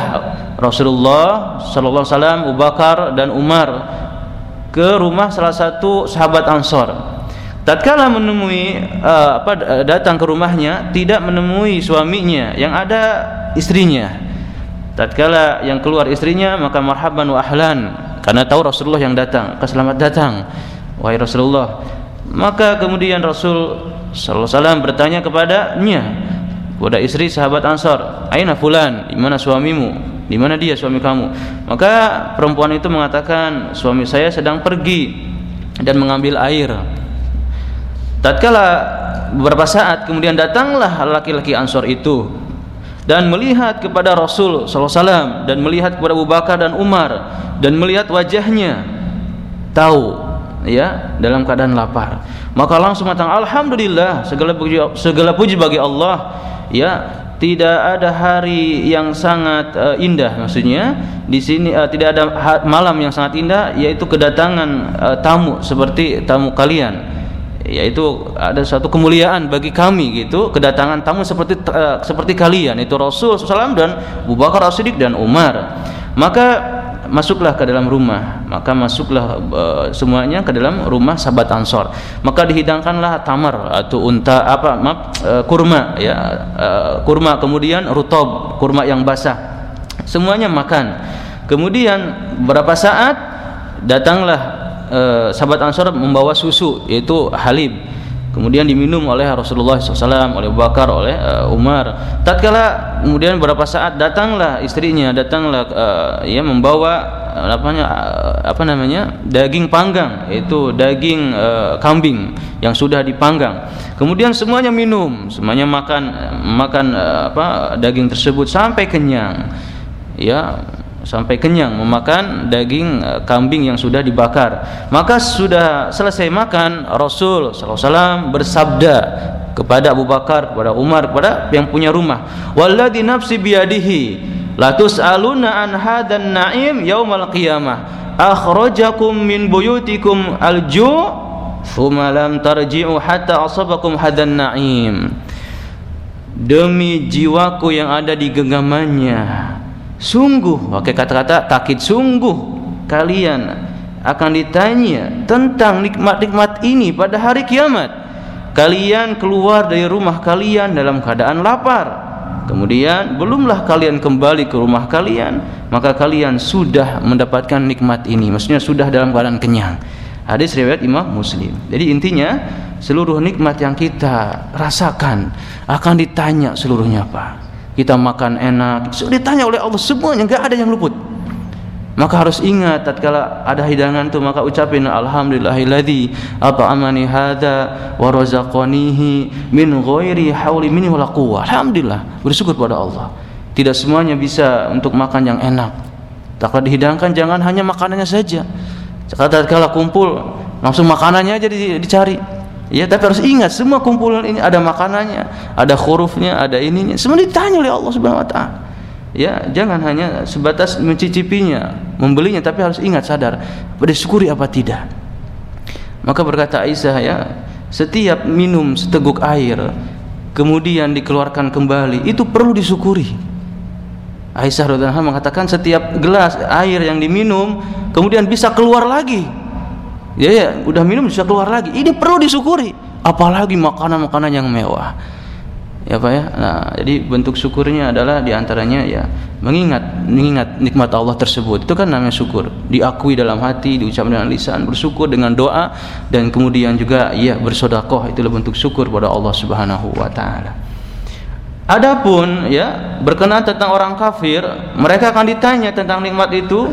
Rasulullah sallallahu alaihi wasallam Abu Bakar dan Umar ke rumah salah satu sahabat Ansor tatkala menemui uh, apa datang ke rumahnya tidak menemui suaminya yang ada istrinya. Tatkala yang keluar istrinya maka marhaban wa ahlan karena tahu Rasulullah yang datang keselamat datang. Wahai Rasulullah maka kemudian Rasul sallallahu alaihi wasallam bertanya kepadanya kepada istri sahabat Ansar aina fulan? Di mana suamimu? Di mana dia suami kamu? Maka perempuan itu mengatakan suami saya sedang pergi dan mengambil air. Tatkala beberapa saat kemudian datanglah laki-laki Ansor itu dan melihat kepada Rasul SAW dan melihat kepada Abu Bakar dan Umar dan melihat wajahnya tahu ya dalam keadaan lapar. Maka langsung mengatakan alhamdulillah segala puji segala puji bagi Allah ya tidak ada hari yang sangat uh, indah maksudnya. Di sini uh, tidak ada malam yang sangat indah yaitu kedatangan uh, tamu seperti tamu kalian. Yaitu ada satu kemuliaan bagi kami gitu kedatangan tamu seperti uh, seperti kalian. Itu Rasul SAW dan Abu Bakar As-Siddiq dan Umar. Maka masuklah ke dalam rumah. Maka masuklah uh, semuanya ke dalam rumah sahabat Ansor maka dihidangkanlah tamar atau unta apa maaf uh, kurma ya uh, kurma kemudian rutob kurma yang basah. Semuanya makan. Kemudian beberapa saat datanglah eh, sahabat Ansor membawa susu yaitu halib kemudian diminum oleh Rasulullah SAW oleh Abu Bakar oleh uh, Umar. Tatkala kemudian beberapa saat datanglah istrinya datanglah uh, ya membawa uh, apanya uh, apa namanya daging panggang yaitu daging uh, kambing yang sudah dipanggang. Kemudian semuanya minum semuanya makan makan uh, apa daging tersebut sampai kenyang. Ya sampai kenyang memakan daging eh, kambing yang sudah dibakar. Maka sudah selesai makan Rasul SAW bersabda kepada Abu Bakar kepada Umar kepada yang punya rumah walladzi nafsi biyadihi la tus'aluna an hadan na'im yaumal qiyamah akhrajakum min buyutikum alju' thumma lam tarji'u hatta asabakum hadan na'im demi jiwaku yang ada di genggamannya sungguh. Pakai kata-kata takit sungguh kalian akan ditanya tentang nikmat-nikmat ini pada hari kiamat. Kalian keluar dari rumah kalian dalam keadaan lapar. Kemudian belumlah kalian kembali ke rumah kalian maka kalian sudah mendapatkan nikmat ini. Maksudnya sudah dalam keadaan kenyang. Hadis riwayat Imam Muslim. Jadi intinya seluruh nikmat yang kita rasakan akan ditanya seluruhnya Pak kita makan enak. Ditanya oleh Allah semuanya nggak ada yang luput. Maka harus ingat tatkala ada hidangan itu maka ucapin alhamdulillahilladzi at'amani hadza wa razaqanihi min ghairi hauli minni wala alhamdulillah bersyukur pada Allah. Tidak semuanya bisa untuk makan yang enak. Tatkala dihidangkan jangan hanya makanannya saja. Tatkala kumpul langsung makanannya aja dicari Ya, tapi harus ingat semua kumpulan ini ada makanannya, ada hurufnya, ada ininya. Semua ditanya oleh Allah Subhanahu wa taala. Ya, jangan hanya sebatas mencicipinya, membelinya, tapi harus ingat sadar bersyukuri apa tidak. Maka berkata Aisyah ya, setiap minum seteguk air kemudian dikeluarkan kembali itu perlu disyukuri. Aisyah radhiyallahu mengatakan setiap gelas air yang diminum kemudian bisa keluar lagi ya ya udah minum bisa keluar lagi. Ini perlu disyukuri. Apalagi makanan-makanan yang mewah. Ya pak ya. Nah jadi bentuk syukurnya adalah di antaranya ya mengingat mengingat nikmat Allah tersebut. Itu kan namanya syukur. Diakui dalam hati diucapkan dengan lisan bersyukur dengan doa dan kemudian juga ya bersodakoh itulah bentuk syukur pada Allah subhanahu wa taala. Adapun ya berkenaan tentang orang kafir, mereka akan ditanya tentang nikmat itu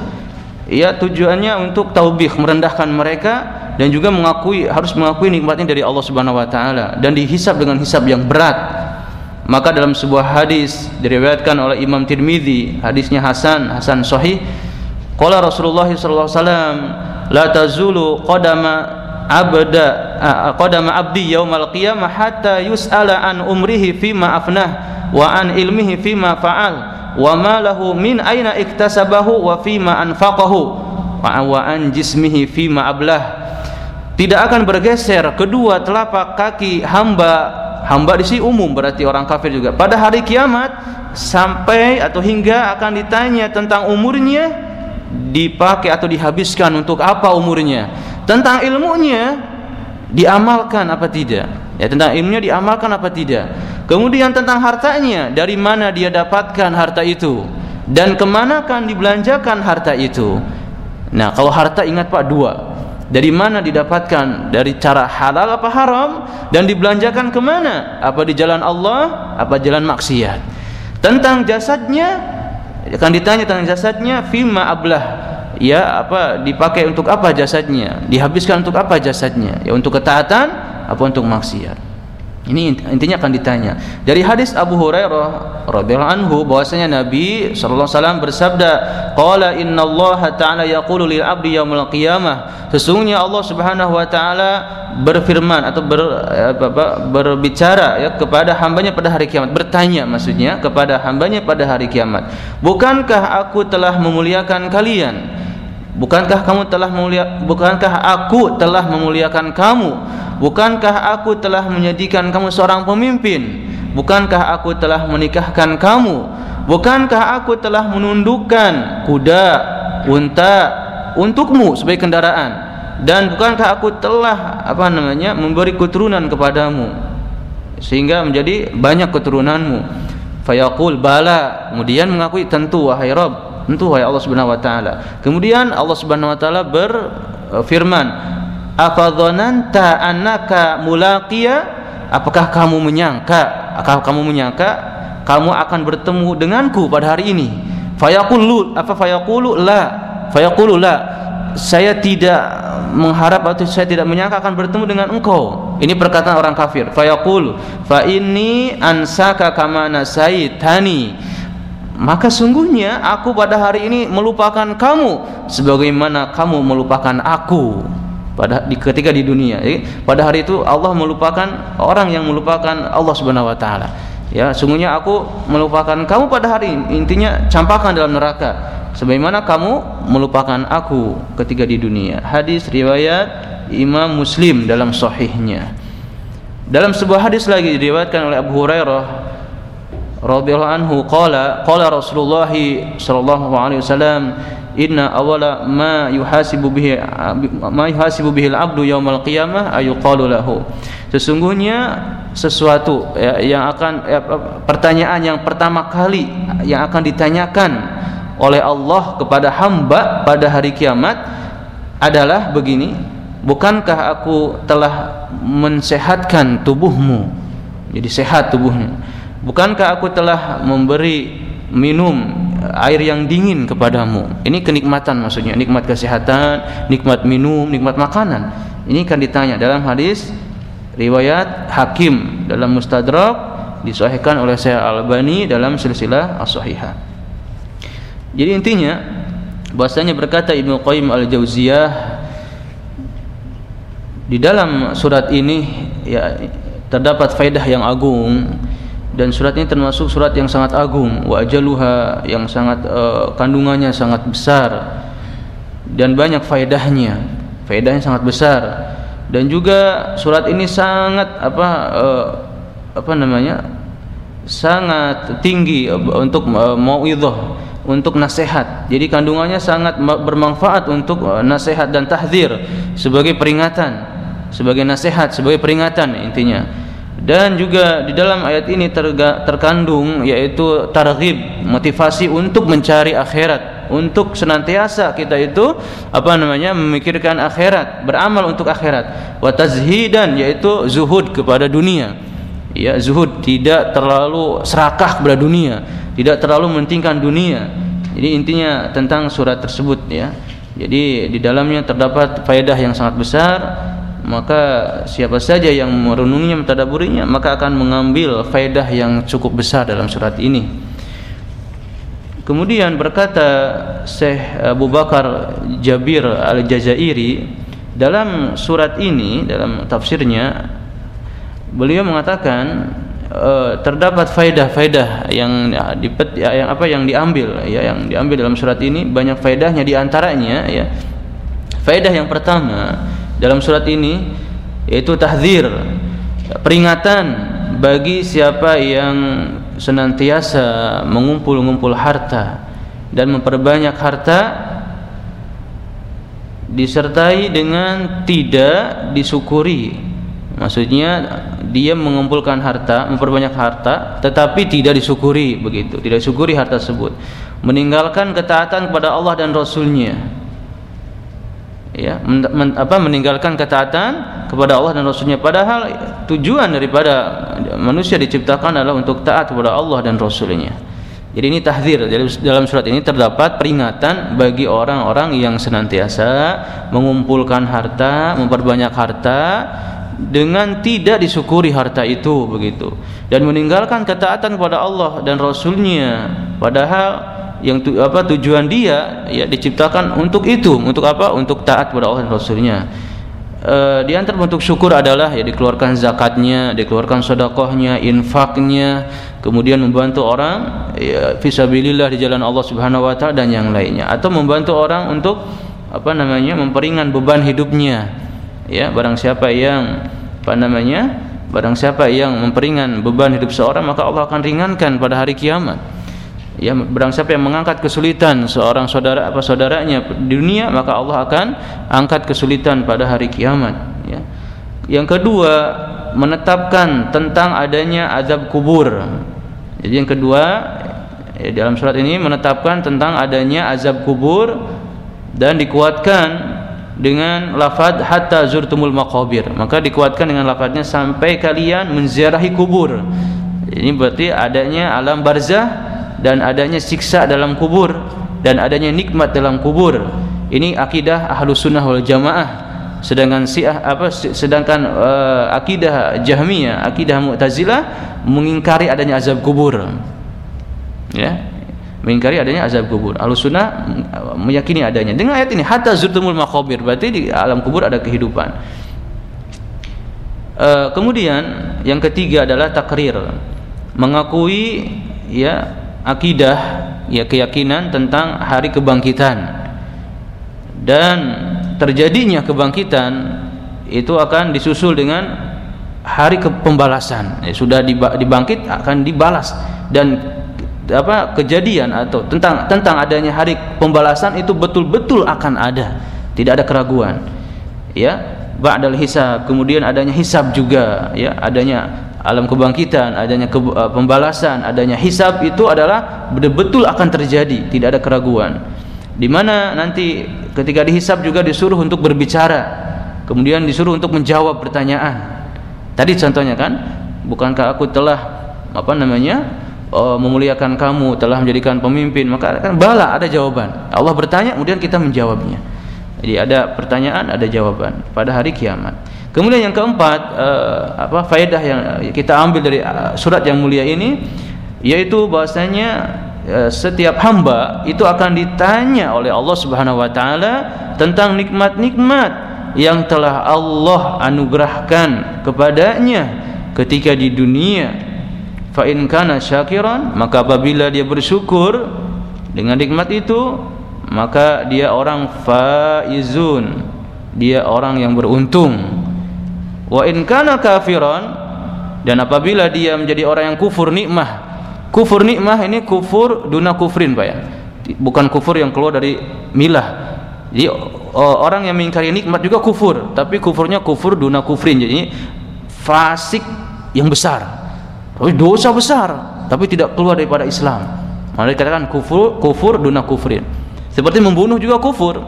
ya tujuannya untuk taubih merendahkan mereka dan juga mengakui harus mengakui nikmatnya dari Allah Subhanahu wa taala dan dihisab dengan hisab yang berat. Maka dalam sebuah hadis diriwayatkan oleh Imam Tirmizi, hadisnya Hasan, Hasan sahih, qala Rasulullah sallallahu alaihi wasallam, la tazulu qadama abda qadama abdi yaumal qiyamah hatta yus'ala an umrihi fima afnah wa an ilmihi fima fa'al wa ma lahu min aina iktasabahu wa fima anfaqahu wa an jismihi fima ablah. Tidak akan bergeser kedua telapak kaki hamba hamba di sini umum berarti orang kafir juga. Pada hari kiamat sampai atau hingga akan ditanya tentang umurnya dipakai atau dihabiskan untuk apa umurnya. Tentang ilmunya diamalkan apa tidak? Ya tentang ilmunya diamalkan apa tidak kemudian tentang hartanya dari mana dia dapatkan harta itu? Dan ke mana kan dibelanjakan harta itu? Nah kalau harta ingat pak dua. Dari mana didapatkan? Dari cara halal apa haram? Dan dibelanjakan ke mana apa di jalan Allah? Apa jalan maksiat? Tentang jasadnya akan ditanya tentang jasadnya fima ablah. Ya apa dipakai untuk apa jasadnya? Dihabiskan untuk apa jasadnya? Ya untuk ketaatan apa untuk maksiat ini intinya akan ditanya. Dari hadis Abu Hurairah radhiyallahu anhu bahwasanya Nabi sallallahu alaihi wasallam bersabda qala Allah ta'ala yaqulu lil 'abdi yaumil qiyamah. Sesungguhnya Allah Subhanahu wa taala berfirman atau ber, berbicara ya kepada hambanya pada hari kiamat. Bertanya maksudnya kepada hambanya pada hari kiamat. Bukankah aku telah memuliakan kalian Bukankah kamu telah mulia bukankah aku telah memuliakan kamu? Bukankah aku telah menjadikan kamu seorang pemimpin? Bukankah aku telah menikahkan kamu? Bukankah aku telah menundukkan kuda, unta untukmu sebagai kendaraan? Dan bukankah aku telah apa namanya memberi keturunan kepadamu sehingga menjadi banyak keturunanmu? Fayaqul bala, kemudian mengakui tentu wahai Rabb Tentu wahai Allah Subhanahu wa taala. Kemudian Allah Subhanahu wa taala berfirman, "Afadhananta annaka mulaqiya?" Apakah kamu menyangka, apakah kamu menyangka kamu akan bertemu denganku pada hari ini? Fayaqulu apa fayaqulu la? Fayaqulu la. Saya tidak mengharap atau saya tidak menyangka akan bertemu dengan engkau. Ini perkataan orang kafir. Fayaqul fa inni ansaka kama nasaitani maka sungguhnya aku pada hari ini melupakan kamu sebagaimana kamu melupakan aku pada di, ketika di dunia. Ya. pada hari itu Allah melupakan orang yang melupakan Allah Subhanahu wa taala. Ya sungguhnya aku melupakan kamu pada hari ini. Intinya campakkan dalam neraka sebagaimana kamu melupakan aku ketika di dunia. Hadis riwayat Imam Muslim dalam sahihnya. Dalam sebuah hadis lagi diriwayatkan oleh Abu Hurairah radhiyallahu anhu qala qala Rasulullah sallallahu alaihi wasallam inna awala ma yuhasibu bihi ma yuhasibu bihi al-'abdu yaumal qiyamah ayuqalu lahu. Sesungguhnya sesuatu ya, yang akan ya, pertanyaan yang pertama kali yang akan ditanyakan oleh Allah kepada hamba pada hari kiamat adalah begini bukankah aku telah mensehatkan tubuhmu? Jadi sehat tubuhnya Bukankah aku telah memberi minum air yang dingin kepadamu? Ini kenikmatan maksudnya, nikmat kesehatan, nikmat minum, nikmat makanan. Ini kan ditanya dalam hadis riwayat Hakim dalam Mustadrak disahihkan oleh Syekh Al-Albani dalam silsilah as-sahihah. Jadi intinya bahasanya berkata Ibnu Qayyim Al-Jauziyah di dalam surat ini ya terdapat faedah yang agung dan surat ini termasuk surat yang sangat agung wa ajaluha yang sangat uh, kandungannya sangat besar dan banyak faedahnya faedahnya sangat besar. Dan juga surat ini sangat apa uh, apa namanya sangat tinggi untuk uh, mauidhah untuk nasihat. Jadi kandungannya sangat bermanfaat untuk uh, nasihat dan tahzir sebagai peringatan sebagai nasihat sebagai peringatan intinya dan juga di dalam ayat ini terga, terkandung yaitu targhib motivasi untuk mencari akhirat. Untuk senantiasa kita itu apa namanya memikirkan akhirat beramal untuk akhirat. Wa tazhidan yaitu zuhud kepada dunia. Ya zuhud tidak terlalu serakah kepada dunia. Tidak terlalu mementingkan dunia. Jadi intinya tentang surat tersebut ya. Jadi di dalamnya terdapat faedah yang sangat besar maka siapa saja yang merenunginya mentadaburinya maka akan mengambil faedah yang cukup besar dalam surat ini. Kemudian berkata Syekh Abu Bakar Jabir Al-Jazairi dalam surat ini dalam tafsirnya beliau mengatakan uh, terdapat faedah-faedah yang ya, yang apa yang diambil ya yang diambil dalam surat ini. Banyak faedahnya di antaranya ya. Faedah yang pertama dalam surat ini yaitu tahzir peringatan bagi siapa yang senantiasa mengumpul-ngumpul harta dan memperbanyak harta disertai dengan tidak disyukuri Maksudnya dia mengumpulkan harta, memperbanyak harta, tetapi tidak disyukuri begitu, tidak disyukuri harta tersebut. Meninggalkan ketaatan kepada Allah dan Rasulnya. Ya, men, men, apa meninggalkan ketaatan kepada Allah dan Rasulnya. Padahal tujuan daripada manusia diciptakan adalah untuk taat kepada Allah dan Rasulnya. Jadi ini tahzir. Dalam surat ini terdapat peringatan bagi orang-orang yang senantiasa mengumpulkan harta, memperbanyak harta dengan tidak disyukuri harta itu begitu dan meninggalkan ketaatan kepada Allah dan Rasulnya padahal yang tu, apa tujuan dia ya diciptakan untuk itu. Untuk apa? Untuk taat kepada Allah dan Rasulnya. E, di antara bentuk syukur adalah ya dikeluarkan zakatnya dikeluarkan sedekahnya infaknya kemudian membantu orang ya fisabilillah di jalan Allah Subhanahu wa taala dan yang lainnya. Atau membantu orang untuk apa namanya memperingan beban hidupnya. Ya barang siapa yang apa namanya barang siapa yang memperingan beban hidup seorang maka Allah akan ringankan pada hari kiamat ya barang siapa yang mengangkat kesulitan seorang saudara apa saudaranya di dunia maka Allah akan angkat kesulitan pada hari kiamat ya. Yang kedua menetapkan tentang adanya azab kubur. Jadi yang kedua ya, dalam surat ini menetapkan tentang adanya azab kubur dan dikuatkan dengan lafaz hatta zurtumul maqabir. Maka dikuatkan dengan lafaznya sampai kalian menziarahi kubur. Ini berarti adanya alam barzah dan adanya siksa dalam kubur dan adanya nikmat dalam kubur ini akidah ahlu sunnah wal jamaah sedangkan siah apa sedangkan uh, akidah jahmiyah akidah mu'tazilah mengingkari adanya azab kubur ya mengingkari adanya azab kubur. Ahlussunnah meyakini adanya. Dengan ayat ini hatta zurtumul maqabir berarti di alam kubur ada kehidupan. Uh, kemudian yang ketiga adalah takrir. Mengakui ya akidah ya keyakinan tentang hari kebangkitan. Dan terjadinya kebangkitan itu akan disusul dengan hari pembalasan. Ya, sudah dibangkit akan dibalas. Dan apa kejadian atau tentang tentang adanya hari pembalasan itu betul-betul akan ada. Tidak ada keraguan. Ya ba'dal hisab. Kemudian adanya hisab juga. Ya adanya alam kebangkitan adanya ke, uh, pembalasan adanya hisab itu adalah betul-betul akan terjadi tidak ada keraguan. Di mana nanti ketika dihisab juga disuruh untuk berbicara kemudian disuruh untuk menjawab pertanyaan. Tadi contohnya kan bukankah aku telah apa namanya oh, memuliakan kamu telah menjadikan pemimpin maka kan bala ada jawaban. Allah bertanya kemudian kita menjawabnya. Jadi ada pertanyaan ada jawaban pada hari kiamat kemudian yang keempat uh, apa faedah yang kita ambil dari uh, surat yang mulia ini yaitu bahasanya uh, setiap hamba itu akan ditanya oleh Allah Subhanahu wa taala tentang nikmat-nikmat yang telah Allah anugerahkan kepadanya ketika di dunia. Fa in kana syakiran maka apabila dia bersyukur dengan nikmat itu maka dia orang faizun dia orang yang beruntung wa in kana kafiran dan apabila dia menjadi orang yang kufur nikmah. Kufur nikmah ini kufur duna kufrin Pak ya. Bukan kufur yang keluar dari milah. Jadi orang yang mengingkari nikmat juga kufur tapi kufurnya kufur duna kufrin. Jadi fasik yang besar. Tapi dosa besar tapi tidak keluar daripada Islam. Maka dikatakan kufur kufur duna kufrin. Seperti membunuh juga kufur.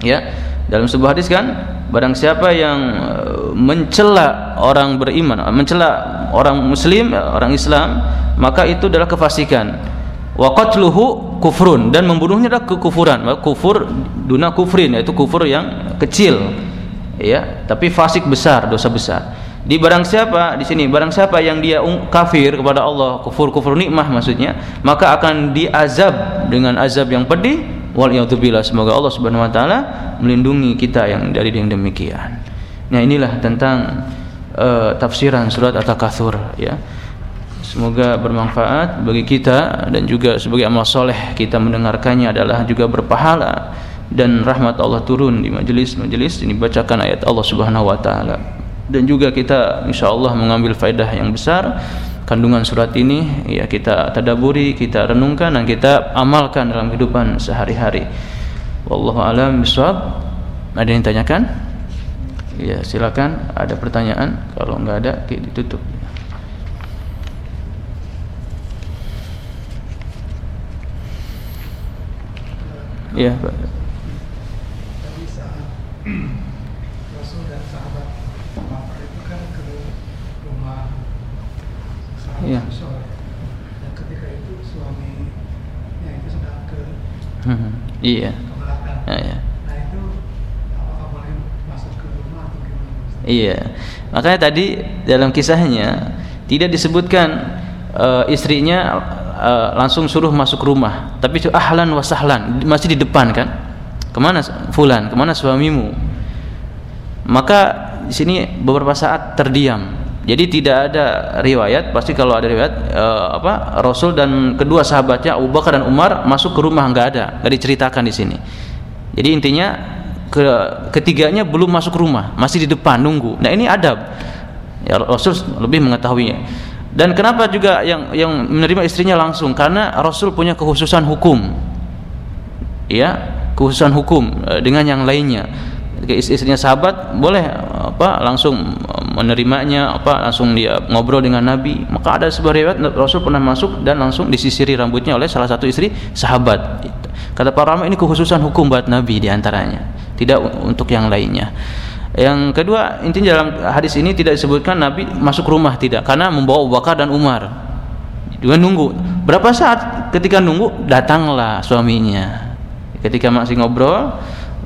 Ya dalam sebuah hadis kan barang siapa yang uh, mencela orang beriman, mencela orang muslim, orang Islam, maka itu adalah kefasikan. Wa qatluhu kufrun dan membunuhnya adalah kekufuran. Kufur duna kufrin yaitu kufur yang kecil. Ya, tapi fasik besar, dosa besar. Di barang siapa di sini barang siapa yang dia kafir kepada Allah, kufur kufur nikmah maksudnya, maka akan diazab dengan azab yang pedih wal semoga Allah Subhanahu wa taala melindungi kita yang dari yang demikian. Nah, inilah tentang uh, tafsiran surat At-Takatsur ya. Semoga bermanfaat bagi kita dan juga sebagai amal soleh kita mendengarkannya adalah juga berpahala dan rahmat Allah turun di majelis-majelis ini bacakan ayat Allah Subhanahu wa taala. Dan juga kita insyaallah mengambil faedah yang besar kandungan surat ini ya kita tadaburi, kita renungkan dan kita amalkan dalam kehidupan sehari-hari. Wallahu alam bisawab. Ada yang tanyakan? Ya, silakan ada pertanyaan. Kalau enggak ada, ditutup. Iya, Pak.
Rasul dan sahabat itu kan ke rumah
Iya.
Dan ketika itu suaminya itu sedang ke
hmm, iya.
ke belakang.
Ya, ya. Iya. Makanya tadi dalam kisahnya tidak disebutkan uh, istrinya uh, langsung suruh masuk rumah, tapi itu ahlan wasahlan masih di depan kan? Ke mana fulan? Ke mana suamimu? Maka di sini beberapa saat terdiam. Jadi tidak ada riwayat, pasti kalau ada riwayat uh, apa Rasul dan kedua sahabatnya Abu Bakar dan Umar masuk ke rumah nggak ada, nggak diceritakan di sini. Jadi intinya ke ketiganya belum masuk rumah, masih di depan nunggu. Nah, ini adab. Ya Rasul lebih mengetahuinya. Dan kenapa juga yang yang menerima istrinya langsung? Karena Rasul punya kekhususan hukum. Ya, kekhususan hukum e, dengan yang lainnya. Istrinya sahabat boleh apa langsung menerimanya apa langsung dia ngobrol dengan Nabi. Maka ada sebuah riwayat Rasul pernah masuk dan langsung disisiri rambutnya oleh salah satu istri sahabat. Kata para ulama ini kekhususan hukum buat Nabi di antaranya tidak untuk yang lainnya. Yang kedua, intinya dalam hadis ini tidak disebutkan Nabi masuk rumah tidak, karena membawa Abu Bakar dan Umar. Juga nunggu. Berapa saat ketika nunggu datanglah suaminya. Ketika masih ngobrol,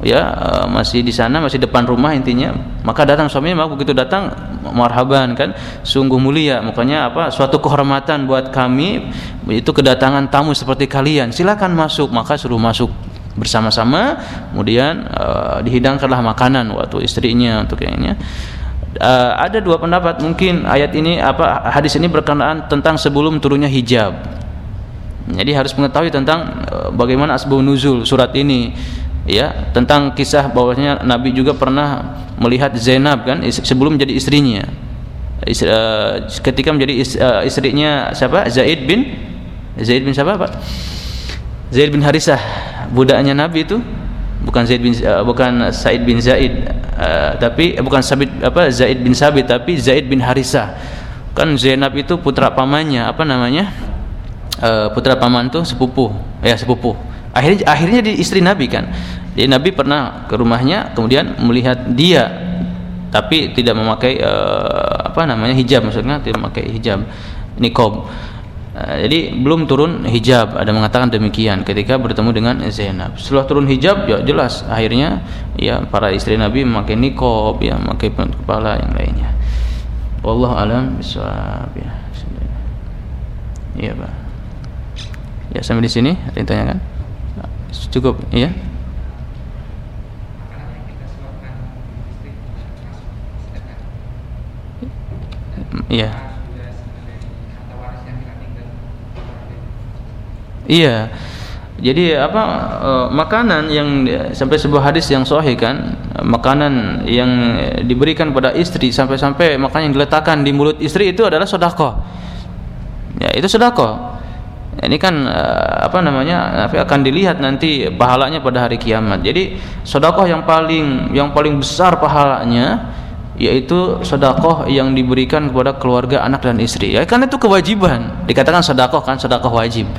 ya eh, masih di sana masih depan rumah intinya. Maka datang suaminya maka begitu datang marhaban kan? Sungguh mulia makanya apa suatu kehormatan buat kami itu kedatangan tamu seperti kalian. Silakan masuk. Maka suruh masuk bersama-sama kemudian uh, dihidangkanlah makanan waktu istrinya untuk ini. Uh, ada dua pendapat mungkin ayat ini apa hadis ini berkenaan tentang sebelum turunnya hijab. Jadi harus mengetahui tentang bagaimana asbab nuzul surat ini ya tentang kisah bahwasanya Nabi juga pernah melihat Zainab kan sebelum jadi istrinya. Istri, uh, ketika menjadi uh, istrinya siapa? Zaid bin Zaid bin siapa Pak? Zaid bin Harisah budaknya Nabi itu bukan Zaid bin uh, bukan Said bin Zaid uh, tapi uh, bukan Sabit apa Zaid bin Sabit tapi Zaid bin Harisah kan Zainab itu putra pamannya apa namanya? Uh, putra paman tuh sepupu ya sepupu akhirnya akhirnya di istri Nabi kan. Jadi Nabi pernah ke rumahnya kemudian melihat dia tapi tidak memakai uh, apa namanya hijab maksudnya tidak memakai hijab niqab. Eh, jadi belum turun hijab. Ada mengatakan demikian ketika bertemu dengan Zainab. Setelah turun hijab ya jelas akhirnya ya para istri Nabi memakai nikob ya memakai penutup kepala yang lainnya. Allah alam bisawab ya. Iya Pak. Ya sampai di sini. Ada yang tanyakan cukup iya iya Iya. Jadi apa e, makanan yang sampai sebuah hadis yang sahih kan, makanan yang diberikan pada istri sampai-sampai makanan yang diletakkan di mulut istri itu adalah sedekah. Ya, itu sedekah. Ini kan e, apa namanya? akan dilihat nanti pahalanya pada hari kiamat. Jadi sedekah yang paling yang paling besar pahalanya yaitu sedekah yang diberikan kepada keluarga anak dan istri. Ya, kan itu kewajiban. Dikatakan sedekah kan sedekah wajib.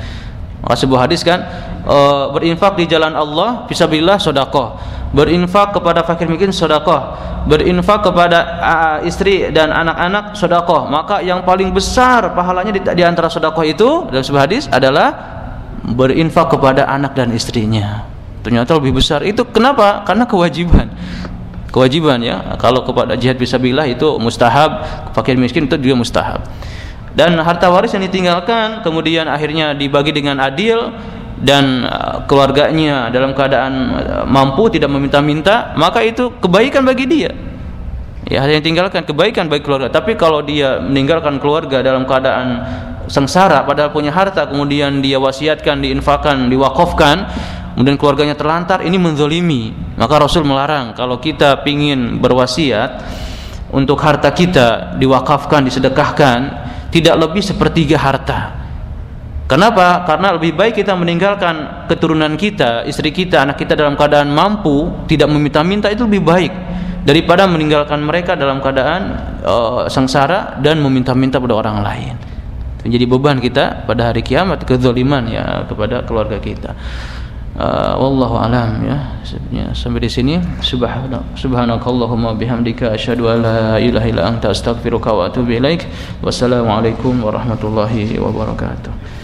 Maka sebuah hadis kan e, berinfak di jalan Allah fisabilillah sedekah. Berinfak kepada fakir miskin sedekah. Berinfak kepada uh, istri dan anak-anak sedekah. Maka yang paling besar pahalanya di, di antara sedekah itu dalam sebuah hadis adalah berinfak kepada anak dan istrinya. Ternyata lebih besar. Itu kenapa? Karena kewajiban. Kewajiban ya. Kalau kepada jihad fisabilillah itu mustahab. Fakir miskin itu juga mustahab. Dan harta waris yang ditinggalkan kemudian akhirnya dibagi dengan adil dan uh, keluarganya dalam keadaan uh, mampu tidak meminta-minta maka itu kebaikan bagi dia. Ya yang tinggalkan kebaikan bagi keluarga. Tapi kalau dia meninggalkan keluarga dalam keadaan sengsara padahal punya harta kemudian dia wasiatkan diinfakkan diwakafkan kemudian keluarganya terlantar ini menzolimi. Maka Rasul melarang kalau kita ingin berwasiat untuk harta kita diwakafkan disedekahkan tidak lebih sepertiga harta. Kenapa? Karena lebih baik kita meninggalkan keturunan kita, istri kita, anak kita dalam keadaan mampu, tidak meminta-minta itu lebih baik daripada meninggalkan mereka dalam keadaan uh, sengsara dan meminta-minta pada orang lain. Menjadi beban kita pada hari kiamat kezaliman ya kepada keluarga kita. Uh, wallahu alam ya sampai di sini subhanak subhanakallahumma bihamdika asyhadu an la ilaha illa anta astaghfiruka wa atubu ilaik wassalamu alaikum warahmatullahi wabarakatuh